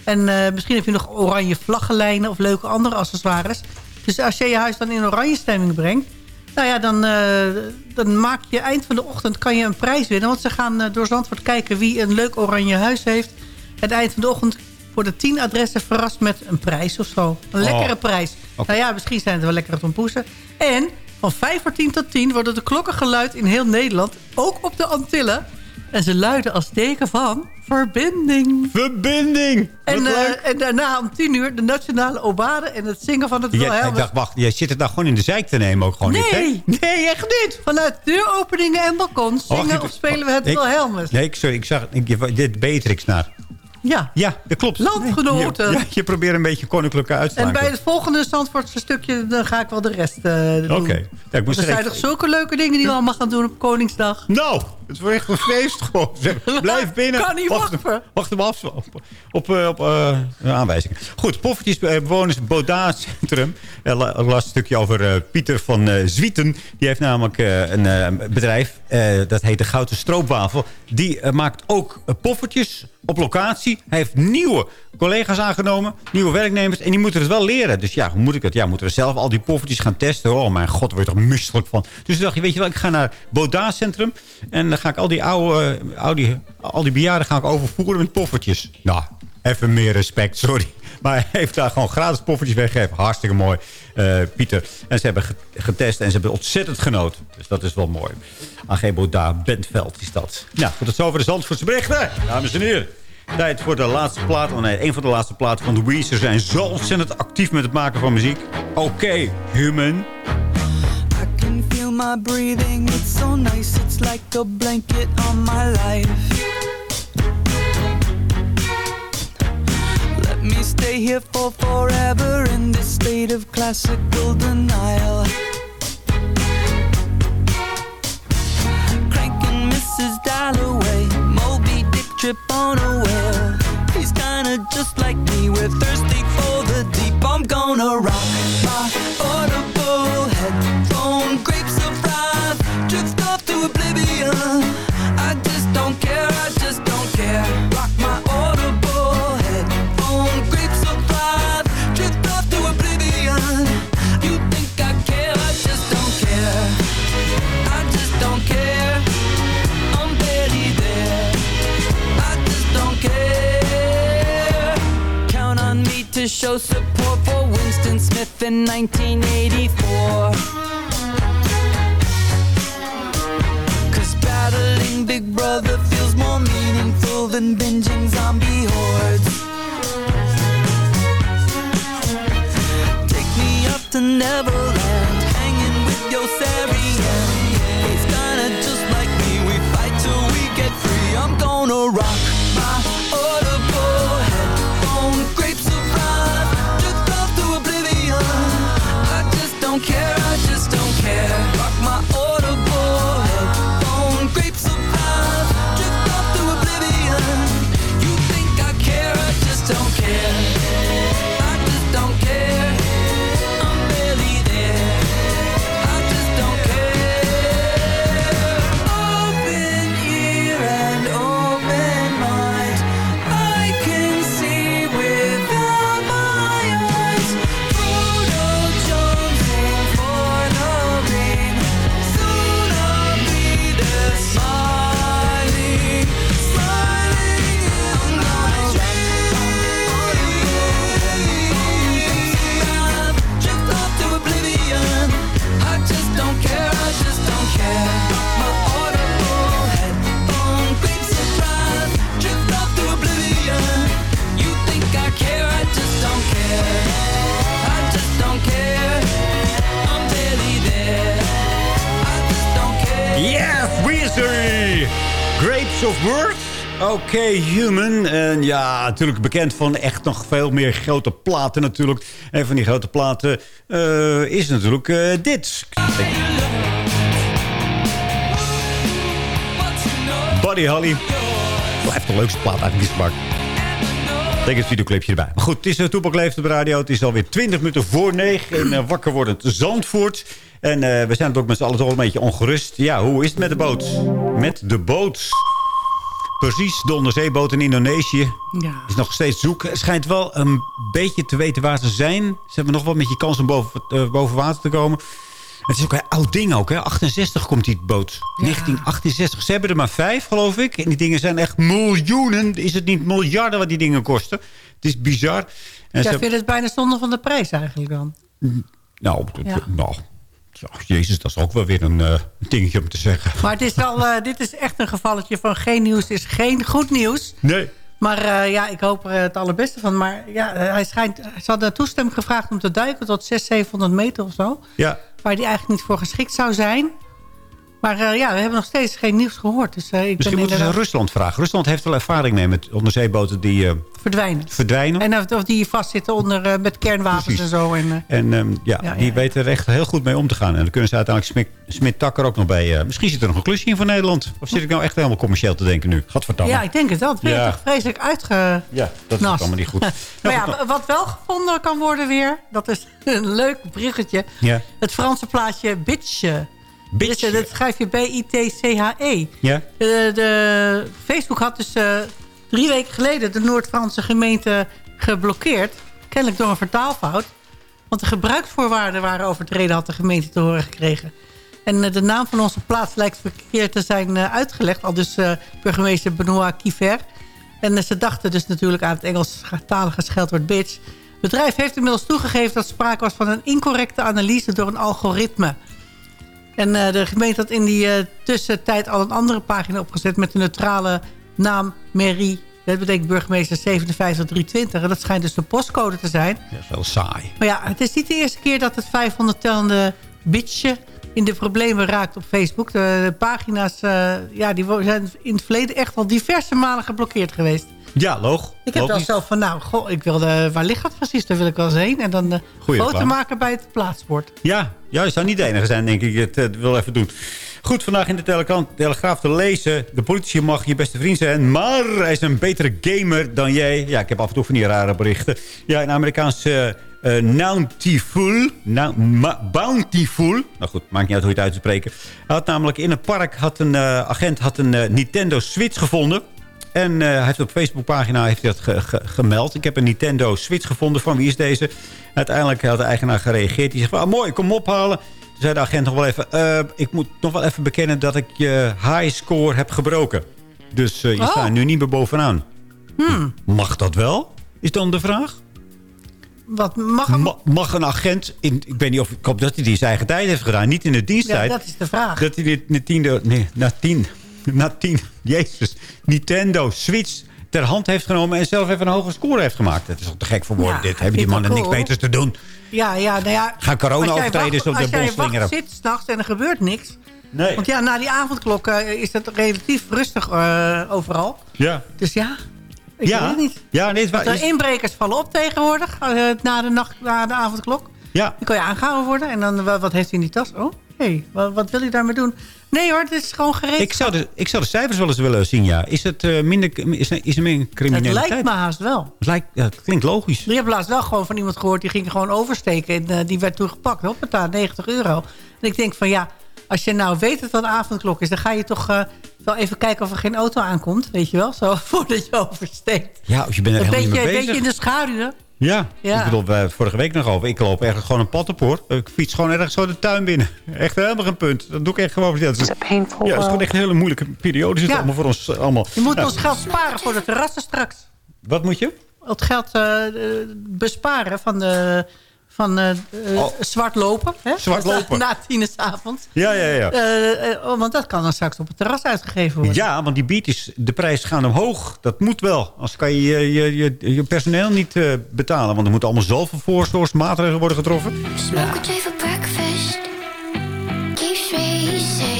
En eh, misschien heb je nog oranje vlaggenlijnen of leuke andere accessoires. Dus als je je huis dan in oranje stemming brengt... Nou ja, dan, eh, dan maak je eind van de ochtend kan je een prijs winnen. Want ze gaan door Zandvoort kijken wie een leuk oranje huis heeft. Het eind van de ochtend worden tien adressen verrast met een prijs of zo. Een lekkere Oh. prijs. Nou ja, misschien zijn het wel lekkere tompoesen. En van 5 voor 10 tot 10 worden de klokken geluid in heel Nederland. Ook op de Antillen. En ze luiden als teken van verbinding. Verbinding! En, eh, en daarna om 10 uur de nationale obade en het zingen van het Ja, ik Wilhelmus. dacht, wacht, jij zit het nou gewoon in de zijk te nemen ook gewoon niet, hè? Nee, nee, echt niet. Vanuit deuropeningen en balkons Oh, zingen wacht, of spelen we het ik- Wilhelmus. Nee, ik, sorry, ik zag ik, dit Beatrix naar. Ja. Ja, dat klopt. Landgenoten. Ja, je probeert een beetje koninklijke uitspraak. En bij het volgende Zandvoortse stukje... dan ga ik wel de rest eh doen. Oké. Ja, er zijn toch zulke leuke dingen die we allemaal gaan doen op Koningsdag. Nou, het wordt echt een feest gewoon. Zeg, Blijf binnen. Kan niet wacht, wachten. Wacht hem af op, op, eh, op eh, aanwijzingen. Goed, poffertjesbewoners Boda-centrum. Ik las een stukje over Pieter van Zwieten. Die heeft namelijk een bedrijf. dat heet de Gouden Stroopwafel. Die maakt ook poffertjes op locatie. Hij heeft nieuwe collega's aangenomen. Nieuwe werknemers. En die moeten het wel leren. Dus ja, hoe moet ik het? Ja, moeten we zelf al die poffertjes gaan testen? Oh mijn god, word je toch misselijk van. Dus toen dacht je, weet je wel, ik ga naar Boda-centrum. En dan ga ik al die oude, eh, oude die, al die bejaarden ga ik overvoeren met poffertjes. Nou, even meer respect, sorry. Maar hij heeft daar gewoon gratis poffertjes weggegeven. Hartstikke mooi, eh, Pieter. En ze hebben ge- getest en ze hebben ontzettend genoten. Dus dat is wel mooi. AG Boda, Bentveld is dat. Nou, tot zover de Zandvoortse berichten. Dames en heren. Tijd voor de laatste plaat. Oh nee, een van de laatste platen van de. Ze zijn zo ontzettend actief met het maken van muziek. Oké, human. can feel my breathing. It's so nice, it's like a blanket on my life. Let me stay here for forever in this state of classical denial. Cranking Mrs. Dalloway, trip on a whale. He's kinda just like me, we're thirsty for the deep. I'm gonna rock my audible headphone, grapes of wrath, drift off to oblivion. Show support for Winston Smith in 1984. Cause battling Big Brother feels more meaningful than binging zombie hordes. Take me up to Neverland, Oké, Human. En ja, natuurlijk bekend van echt nog veel meer grote platen natuurlijk. En van die grote platen eh, is natuurlijk eh, dit. Buddy Holly. Blijft de leukste plaat eigenlijk die. Denk het videoclipje erbij. Maar goed, het is uh, Toepak Leeft op de radio. Het is alweer 20 minuten voor 9 in uh, wakker wordend Zandvoort. En we zijn het ook met z'n allen toch een beetje ongerust. Ja, hoe is het met de boot? Met de boot. Precies, de onderzeeboot in Indonesië. Ja. Is nog steeds zoek. Het schijnt wel een beetje te weten waar ze zijn. Ze hebben nog wel met je kans om boven, uh, boven water te komen. Het is ook een oud ding ook, hè? 68 komt die boot. Ja. 1968. Ze hebben er maar vijf, geloof ik. En die dingen zijn echt miljoenen. Is het niet miljarden wat die dingen kosten? Het is bizar. En Jij vindt het bijna zonde van de prijs eigenlijk dan? Nou, ja. nou ja, jezus, dat is ook wel weer een uh, dingetje om te zeggen. Maar het is wel, uh, dit is echt een gevalletje van geen nieuws is geen goed nieuws. Nee. Maar uh, ja, ik hoop er het allerbeste van. Maar ja, hij schijnt, ze hadden toestemming gevraagd om te duiken tot 600, 700 meter of zo. Ja. Waar hij eigenlijk niet voor geschikt zou zijn. Maar eh, ja, we hebben nog steeds geen nieuws gehoord. Dus ik Misschien moeten ze inderdaad Rusland vragen. Rusland heeft wel ervaring mee met onderzeeboten die eh, verdwijnen. verdwijnen. En of, of die vastzitten onder, met kernwapens Precies. en zo. En, En ehm, ja, Ja, die ja. weten er echt heel goed mee om te gaan. En dan kunnen ze uiteindelijk Smit, Takker ook nog bij... misschien zit er nog een klusje in voor Nederland. Of zit ik nou echt helemaal commercieel te denken nu? Gadverdamme. ja, ik denk het wel. Het Ja. toch vreselijk uitge... Ja, dat is allemaal niet goed. maar ja, wat wel gevonden kan worden weer... dat is een leuk bruggetje. Ja. Het Franse plaatje Bitche. Bitche. Dat schrijf je B-I-T-C-H-E. Ja? De, de Facebook had dus eh, drie weken geleden... de Noord-Franse gemeente geblokkeerd. Kennelijk door een vertaalfout. Want de gebruiksvoorwaarden waren overtreden... had de gemeente te horen gekregen. En eh, de naam van onze plaats lijkt verkeerd te zijn eh, uitgelegd. Al dus eh, burgemeester Benoît Kiver. En eh, ze dachten dus natuurlijk aan het Engelstalige scheldwoord bitch. Het bedrijf heeft inmiddels toegegeven dat sprake was van een incorrecte analyse door een algoritme. En eh, de gemeente had in die eh, tussentijd al een andere pagina opgezet... met de neutrale naam Mairie. Dat betekent burgemeester 57320. En dat schijnt dus de postcode te zijn. Dat is wel saai. Maar ja, het is niet de eerste keer dat het 500 tellende bitje in de problemen raakt op Facebook. De, de pagina's eh, ja, die zijn in het verleden echt al diverse malen geblokkeerd geweest. Ja, loog. Ik heb wel zelf van, nou, goh, ik wilde, waar ligt dat precies? Daar wil ik wel eens heen. En dan Goeie foto reclame. maken bij het plaatsbord. Ja, ja, je zou niet de enige zijn, denk ik. Het eh, wil even doen. Goed, vandaag in de Telegraaf te lezen. De politie mag je beste vriend zijn, maar hij is een betere gamer dan jij. Ja, ik heb af en toe van die rare berichten. Ja, een Amerikaanse eh Bountiful. Nou, Bountiful. Nou goed, maakt niet uit hoe je het uit te spreken. Hij had namelijk in een park, had een eh, agent had een eh, Nintendo Switch gevonden. En eh, hij heeft op Facebookpagina heeft hij dat ge- ge- gemeld. Ik heb een Nintendo Switch gevonden. Van wie is deze? Uiteindelijk had de eigenaar gereageerd. Die zegt, van, ah, mooi, kom ophalen. Toen zei de agent nog wel even... eh, ik moet nog wel even bekennen dat ik je high score heb gebroken. Dus eh, je Oh. staat nu niet meer bovenaan. Hmm. Mag dat wel? Is dan de vraag? Wat mag? Ma- mag een agent... In, ik weet niet of ik hoop dat hij die zijn eigen tijd heeft gedaan. Niet in de Ja, diensttijd. dat is de vraag. Dat hij dit Nintendo... Nee, na tien. Na tien. Jezus. Nintendo Switch ter hand heeft genomen... en zelf even een hoge score heeft gemaakt. Dat is toch te gek voor woorden. Ja, dit hebben die mannen dat niks beters te doen. Ja, ja, nou ja. Gaan corona als wacht- op de Als bos jij zit s'nachts en er gebeurt niks. Nee. Want ja, na die avondklok eh, is het relatief rustig eh, overal. Ja. Dus ja, ik ja. weet het niet. Ja, nee, het is- inbrekers vallen op tegenwoordig eh, na, de nacht, na de avondklok. ja. Dan kan je aangehouden worden. En dan, wa- wat heeft hij in die tas? Oh, hé, wat, wat wil hij daarmee doen? Nee hoor, dit is gewoon gereed. Ik zou, de, ik zou de cijfers wel eens willen zien, ja. Is, het, eh, minder, is, is er meer het lijkt me haast wel. Het lijkt, ja, het klinkt logisch. Je hebt laatst wel gewoon van iemand gehoord... die ging gewoon oversteken en eh, die werd toen gepakt. Hoppata, 90 euro. En ik denk van ja, als je nou weet dat het een avondklok is... dan ga je toch eh, wel even kijken of er geen auto aankomt. Weet je wel, zo voordat je oversteekt. Ja, of je bent er Een helemaal beetje, mee een beetje bezig. in de schaduw? Ja, Ja. ik bedoel, we vorige week nog over. Ik loop ergens gewoon een pad op, hoor. Ik fiets gewoon ergens zo de tuin binnen. Echt helemaal geen punt. Dat doe ik echt gewoon. Dat is, ja, dat is gewoon echt een hele moeilijke periode. Is het Ja. allemaal voor ons eh, allemaal. Je moet Nou, ons geld sparen voor de terrassen straks. Wat moet je? Het geld eh, eh, besparen van, de, van Oh. zwart lopen. Hè? Zwart lopen. Na tien avond. Ja, ja, ja. Eh, oh, want dat kan dan straks op het terras uitgegeven worden. Ja, want die beatjes, de prijs gaan omhoog. Dat moet wel. Anders kan je je, je, je, je personeel niet eh, betalen. Want er moeten allemaal zoveel voorzorgsmaatregelen worden getroffen. Smoke a joint for breakfast. Keeps me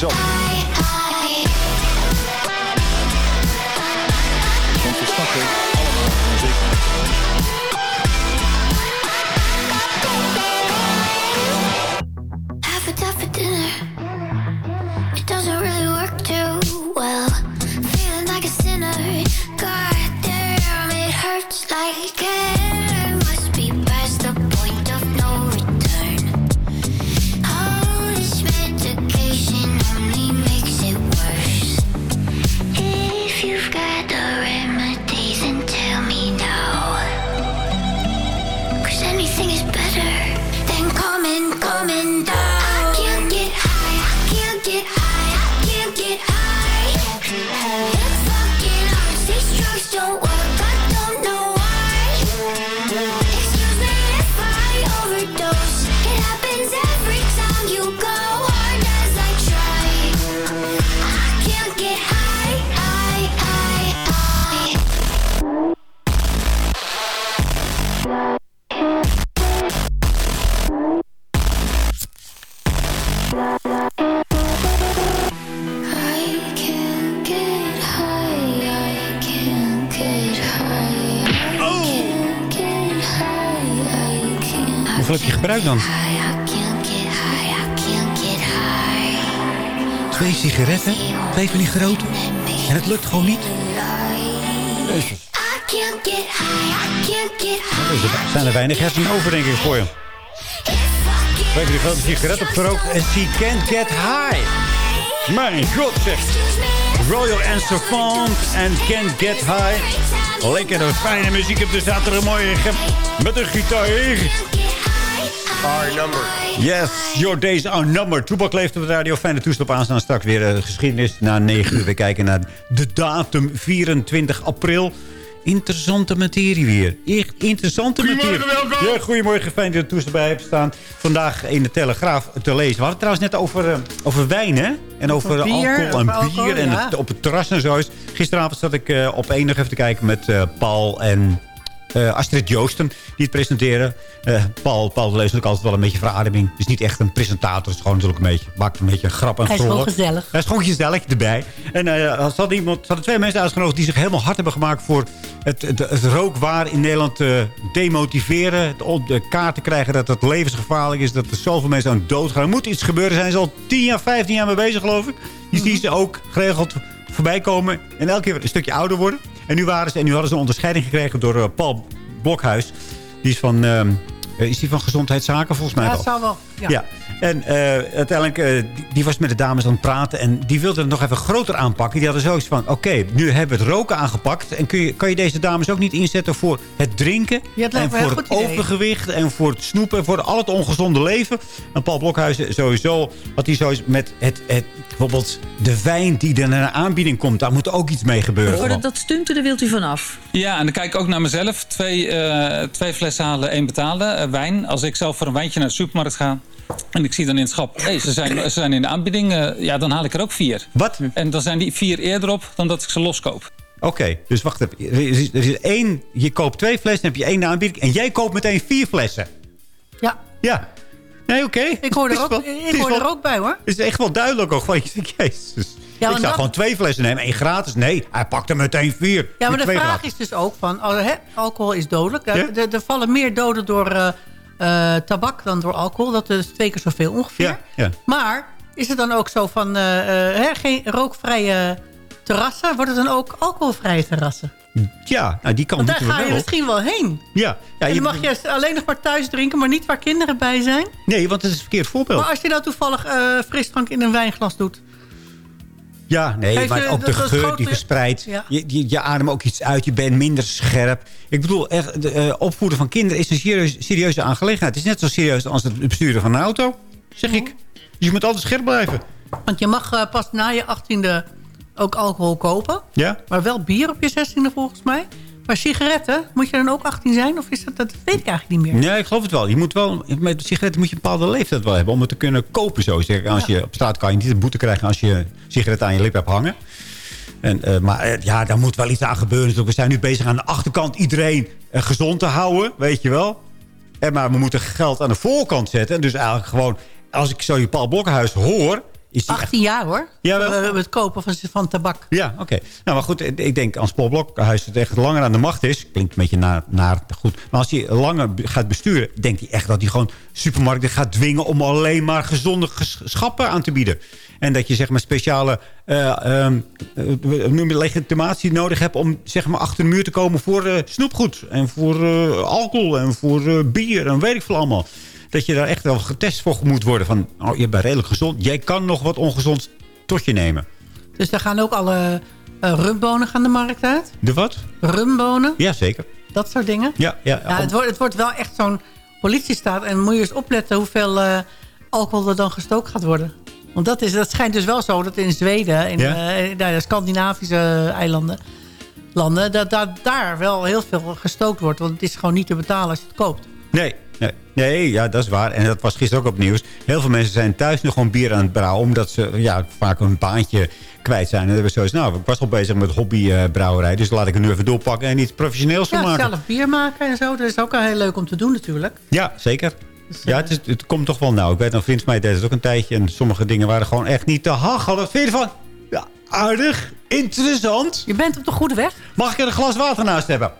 Wat twee van die grote. En het lukt gewoon niet. Jezus. Er zijn er weinig hersenen over, denk ik, voor je. Twee van die grote sigaretten opgerookt en she can't get high. Mijn god, zeg. Royal and Savant and Can't Get High. Lekkere, fijne muziek op de zaterdagmorgen. Met een gitaar. Our number. Yes, your days are numbered. Toebak leeft op de radio. Fijne toestel op aanstaan. Straks weer uh, geschiedenis. Na 9 uur. We kijken naar de datum 24 april. Interessante materie weer. Echt interessante materie. Ja, goedemorgen. Fijn dat je er toestel bij hebt staan. Vandaag in de Telegraaf te lezen. We hadden het trouwens net over, uh, over wijn, hè? En over, Over bier, alcohol en over bier. alcohol, en ja. het- op het terras en zo. is. Gisteravond zat ik uh, op één nog even te kijken met uh, Paul en... Uh, Astrid Joosten, die het presenteren. Uh, Paul, Paul leest natuurlijk altijd wel een beetje verademing. Het is niet echt een presentator. Het is gewoon natuurlijk een beetje, maakt een beetje een grap en Hij is gewoon gezellig. Hij is gewoon gezellig erbij. En uh, ze, hadden iemand, ze hadden twee mensen uitgenodigd die zich helemaal hard hebben gemaakt... voor het, het, het rookwaar in Nederland te demotiveren. Op de kaart te krijgen dat het levensgevaarlijk is. Dat er zoveel mensen aan dood gaan. Er moet iets gebeuren. Zijn ze al 10 jaar, 15 jaar mee bezig, geloof ik. Je ziet ze ook geregeld voorbij komen. En elke keer een stukje ouder worden. En nu, waren ze, en nu hadden ze een onderscheiding gekregen door uh, Paul Blokhuis. Die is van, uh, is die van Gezondheidszaken volgens mij Ja, wel. dat zou wel. Ja. En uh, uiteindelijk, uh, die, die, was met de dames aan het praten. En die wilde het nog even groter aanpakken. Die hadden zoiets van, oké, okay, nu hebben we het roken aangepakt. En kun je, kan je deze dames ook niet inzetten voor het drinken? Ja, het en voor het overgewicht. En voor het snoepen. En voor al het ongezonde leven. En Paul Blokhuizen sowieso had hij zoiets met het, het, bijvoorbeeld de wijn die er naar de aanbieding komt. Daar moet ook iets mee gebeuren. Oh, dat, dat stunten, daar wilt u vanaf. Ja, en dan kijk ik ook naar mezelf. Twee, uh, twee flessen halen, één betalen. Uh, wijn. Als ik zelf voor een wijntje naar de supermarkt ga... En ik zie dan in het schap, hey, ze, zijn, ze zijn in de aanbieding. Uh, ja, dan haal ik er ook vier. Wat? En dan zijn die vier eerder op dan dat ik ze loskoop. Oké, okay, dus wacht even. Er is, er is één, je koopt twee flessen, dan heb je één aanbieding. En jij koopt meteen vier flessen. Ja. Ja. Nee, oké. Okay. Ik hoor er, ook, wel, ik hoor er ook bij, hoor. Het is echt wel duidelijk ook. Van, jezus. Ja, ik zou dat... gewoon twee flessen nemen. één gratis. Nee, hij pakt er meteen vier. Ja, maar de vraag gratis. is dus ook van... Oh, hè, alcohol is dodelijk. Ja? Er, er vallen meer doden door... Uh, uh, tabak dan door alcohol. Dat is twee keer zoveel ongeveer. Ja, ja. Maar is het dan ook zo van uh, uh, geen rookvrije terrassen? Wordt het dan ook alcoholvrije terrassen? Ja, nou die kan Want daar ga je wel misschien wel heen. Ja. ja je mag je alleen nog maar thuis drinken, maar niet waar kinderen bij zijn. Nee, want het is een verkeerd voorbeeld. Maar als je nou toevallig uh, frisdrank in een wijnglas doet... Ja, nee, Geef maar je, ook de geur grote... die verspreidt. Ja. Je, je, je ademt ook iets uit, je bent minder scherp. Ik bedoel, echt, de, uh, opvoeden van kinderen is een serieus, serieuze aangelegenheid. Het is net zo serieus als het besturen van een auto, zeg ik. Dus je moet altijd scherp blijven. Want je mag uh, pas na je achttiende ook alcohol kopen. Ja. Maar wel bier op je zestiende volgens mij. Maar sigaretten, moet je dan ook 18 zijn? Of is dat, dat weet ik eigenlijk niet meer. Nee, ik geloof het wel. Je moet wel met sigaretten moet je een bepaalde leeftijd wel hebben... om het te kunnen kopen. Zo. Zeg, als ja. je op straat kan je niet een boete krijgen... als je sigaretten aan je lip hebt hangen. En, uh, maar uh, ja, daar moet wel iets aan gebeuren. Dus we zijn nu bezig aan de achterkant iedereen uh, gezond te houden. Weet je wel. En, maar we moeten geld aan de voorkant zetten. En dus eigenlijk gewoon... als ik zo je Paul Blokhuis hoor... Is 18 jaar hoor. Ja, wel. Uh, het kopen van, van tabak. Ja, oké. Okay. Nou, maar goed, ik denk als Paul Blokhuis het echt langer aan de macht is... klinkt een beetje naar, naar goed... maar als hij langer gaat besturen... denkt hij echt dat hij gewoon supermarkten gaat dwingen... om alleen maar gezonde schappen aan te bieden. En dat je zeg maar speciale uh, um, uh, legitimatie nodig hebt... om zeg maar achter de muur te komen voor uh, snoepgoed... en voor alcohol en voor bier en weet ik veel allemaal dat je daar echt wel getest voor moet worden. Van, oh, je bent redelijk gezond. Jij kan nog wat ongezond tot je nemen. Dus daar gaan ook alle uh, rumbonen gaan de markt uit? De wat? Rumbonen? Ja, zeker. Dat soort dingen? Ja. ja, ja het, wordt, het wordt wel echt zo'n politiestaat. En moet je eens opletten hoeveel uh, alcohol er dan gestookt gaat worden. Want dat, is, dat schijnt dus wel zo dat in Zweden, in ja? uh, de Scandinavische eilanden... landen, dat, dat daar wel heel veel gestookt wordt. Want het is gewoon niet te betalen als je het koopt. Nee, Nee, ja, dat is waar. En dat was gisteren ook op nieuws. Heel veel mensen zijn thuis nog gewoon bier aan het brouwen... omdat ze ja, vaak een baantje kwijt zijn. En dan hebben we zoiets, nou, ik was al bezig met hobbybrouwerij... dus laat ik het nu even doorpakken en iets professioneels van ja, maken. zelf bier maken en zo. Dat is ook wel heel leuk om te doen natuurlijk. Ja, zeker. Dus, ja, het, is, het, komt toch wel nauw. Ik weet, een vriend van mij deed het ook een tijdje... en sommige dingen waren gewoon echt niet te hachelen. Vind je ervan? Ja, aardig, interessant. Je bent op de goede weg. Mag ik er een glas water naast hebben?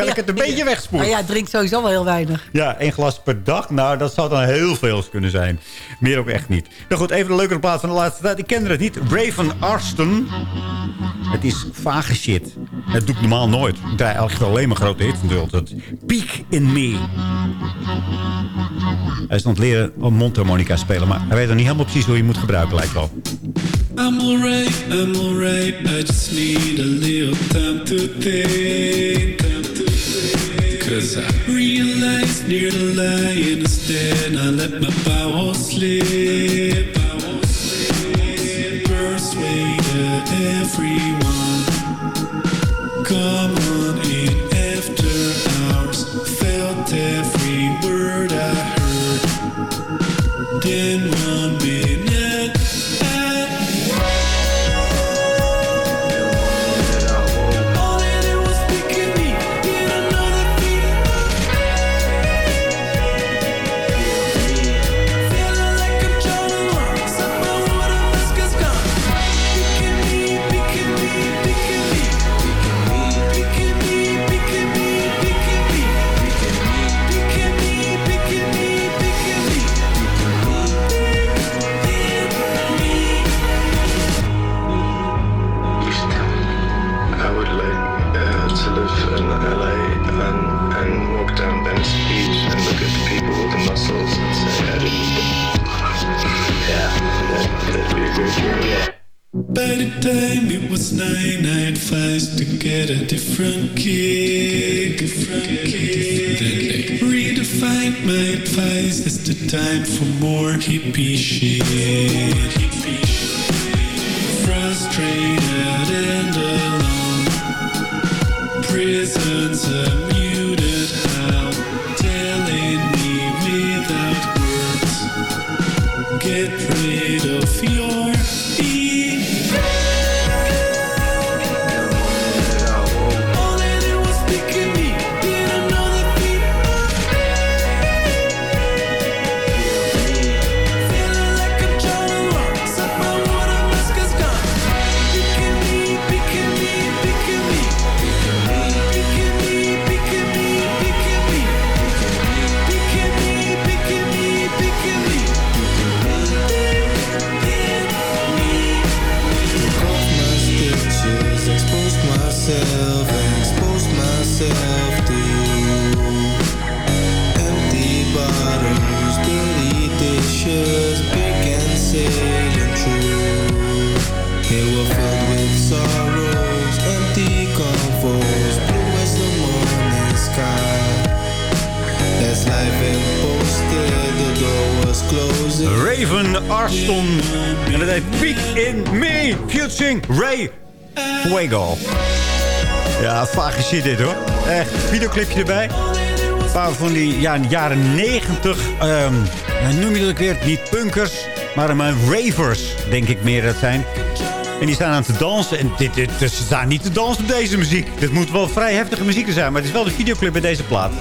Kan ik het een beetje wegspoelen. Maar ja, drinkt sowieso wel heel weinig. Ja, één glas per dag. Nou, dat zou dan heel veel kunnen zijn. Meer ook echt niet. Nou goed, even een leukere plaats van de laatste tijd. Ik kende het niet. Raven Arston. Het is vage shit. Dat doe ik normaal nooit. Ik draai eigenlijk alleen maar grote hits natuurlijk. Dat Peak in Me. Hij is aan het leren om mondharmonica spelen. Maar hij weet nog niet helemaal precies hoe je moet gebruiken, lijkt wel. I'm alright, I'm alright. I just need a little time to think. Cause I realized near the lie instead I let my power slip. Persuaded everyone. Come on in after hours. Felt every word I heard. Then By the time it was nine, I advised to get a different kick. Different kick. Then redefined my advice. It's the time for more. Hippie shit. Frustrated in Me. Featuring Ray Fuego. Ja, vage shit dit hoor. Echt, videoclipje erbij. Een paar van die ja, jaren negentig. hoe noem je dat ook weer? Niet punkers, maar ravers, denk ik meer dat zijn. En die staan aan te dansen. En dit, dit, dit- ze staan niet te dansen op deze muziek. Dit moet wel vrij heftige muziek zijn. Maar het is wel de videoclip bij deze plaat.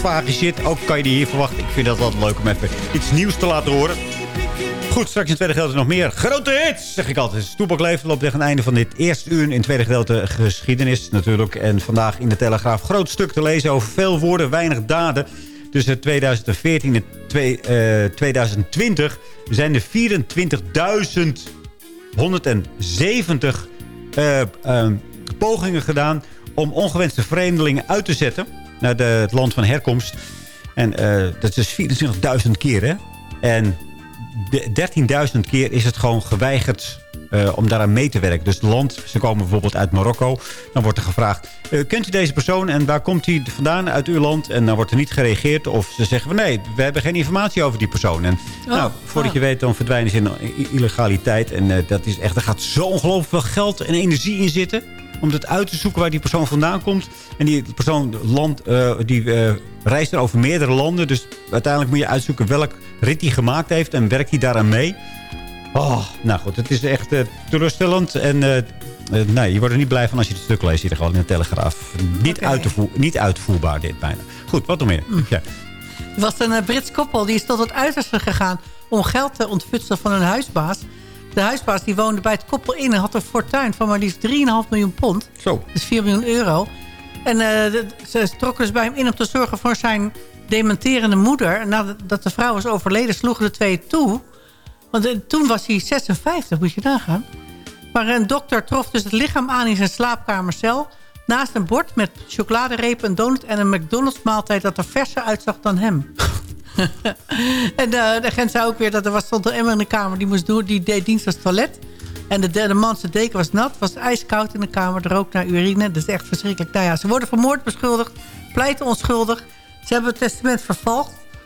Vage shit. Ook kan je die hier verwachten. Ik vind dat wel leuk om even iets nieuws te laten horen. Goed, straks in het tweede gedeelte nog meer grote hits, zeg ik altijd. Stoepak leeft loopt tegen het einde van dit eerste uur in het tweede gedeelte geschiedenis natuurlijk. En vandaag in de Telegraaf groot stuk te lezen over veel woorden, weinig daden. Tussen 2014 en twee- eh, 2020 zijn er 24.170 eh, eh, pogingen gedaan om ongewenste vreemdelingen uit te zetten naar het land van herkomst. En dat is 24.000 keer, hè? En 13.000 keer is het gewoon geweigerd eh, om daaraan mee te werken. Dus het land, ze komen bijvoorbeeld uit Marokko. Dan wordt er gevraagd, eh, kent u deze persoon en waar komt hij vandaan uit uw land? En dan wordt er niet gereageerd. Of ze zeggen van nee, we hebben geen informatie over die persoon. En nou, voordat je weet, dan verdwijnen ze in illegaliteit. En eh, dat is echt, er gaat zo ongelooflijk veel geld en energie in zitten om het uit te zoeken waar die persoon vandaan komt. En die persoon land, eh, die eh, reist er over meerdere landen. Dus uiteindelijk moet je uitzoeken welk rit hij gemaakt heeft. En werkt hij daaraan mee. Oh, nou goed, het is echt eh, teleurstellend. En nee, je wordt er niet blij van als je het stuk leest hier gewoon in de Telegraaf. Niet, niet uitvoerbaar dit bijna. Goed, wat nog meer? Ja. Er was een Brits koppel die is tot het uiterste gegaan... om geld te ontfutselen van hun huisbaas. De huisbaas die woonde bij het koppel in... en had een fortuin van maar liefst 3,5 miljoen pond. Zo. Dus 4 miljoen euro. En eh, ze trokken dus bij hem in om te zorgen voor zijn dementerende moeder. En nadat dat de vrouw was overleden, sloegen de twee toe. Want eh, toen was hij 56, moet je nagaan. Maar een dokter trof dus het lichaam aan in zijn slaapkamercel... naast een bord met chocoladereep, een donut en een McDonald's maaltijd... dat er verser uitzag dan hem. en de, de agent zei ook weer dat er was, stond een emmer in de kamer... die moest doen, die deed dienst als toilet. En de zijn deken was nat, was ijskoud in de kamer... er rook naar urine, dat is echt verschrikkelijk. Nou ja, ze worden vermoord beschuldigd, pleiten onschuldig. Ze hebben het testament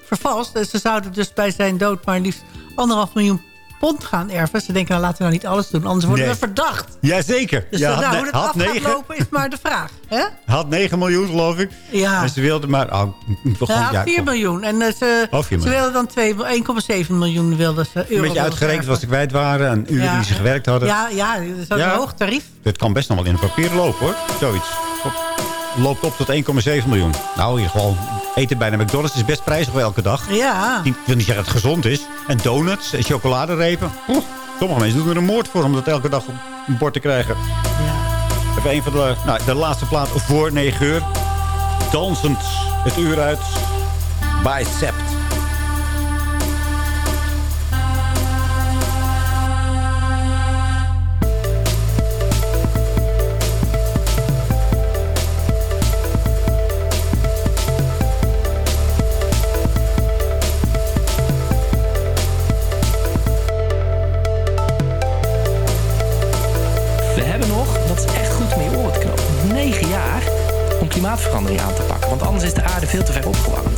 vervalst. dus ze zouden dus bij zijn dood maar liefst anderhalf miljoen pond gaan erven. Ze denken, nou laten we nou niet alles doen, anders worden Nee. we verdacht. Jazeker. Dus ja, nou, hoe het had, af gaat negen, lopen is maar de vraag. Hè? had 9 miljoen, geloof ik. Ja. En ze wilden maar... Oh, gewoon- Ja, 4 kom. miljoen. En eh, ze, Oh, 4 ze wilden dan twee- 1,7 miljoen wilden ze, euro. Een beetje uitgerekend wat ze kwijt waren. En uren Ja. die ze gewerkt hadden. Ja, ja, dat is een hoog tarief. Dat kan best nog wel in de papieren lopen, hoor. Zoiets. Op- loopt op tot 1,7 miljoen. Nou, hier gewoon eten bij de McDonald's is best prijzig wel elke dag. Ja. Ik wil niet zeggen dat het gezond is. En donuts en chocoladerepen. Oeh, sommige mensen doen er een moord voor om dat elke dag op een bord te krijgen. Even een van de, nou, de laatste plaat voor 9 uur. Dansend het uur uit. Bicep. Klimaatverandering aan te pakken. Want anders is de aarde veel te ver opgewarmd.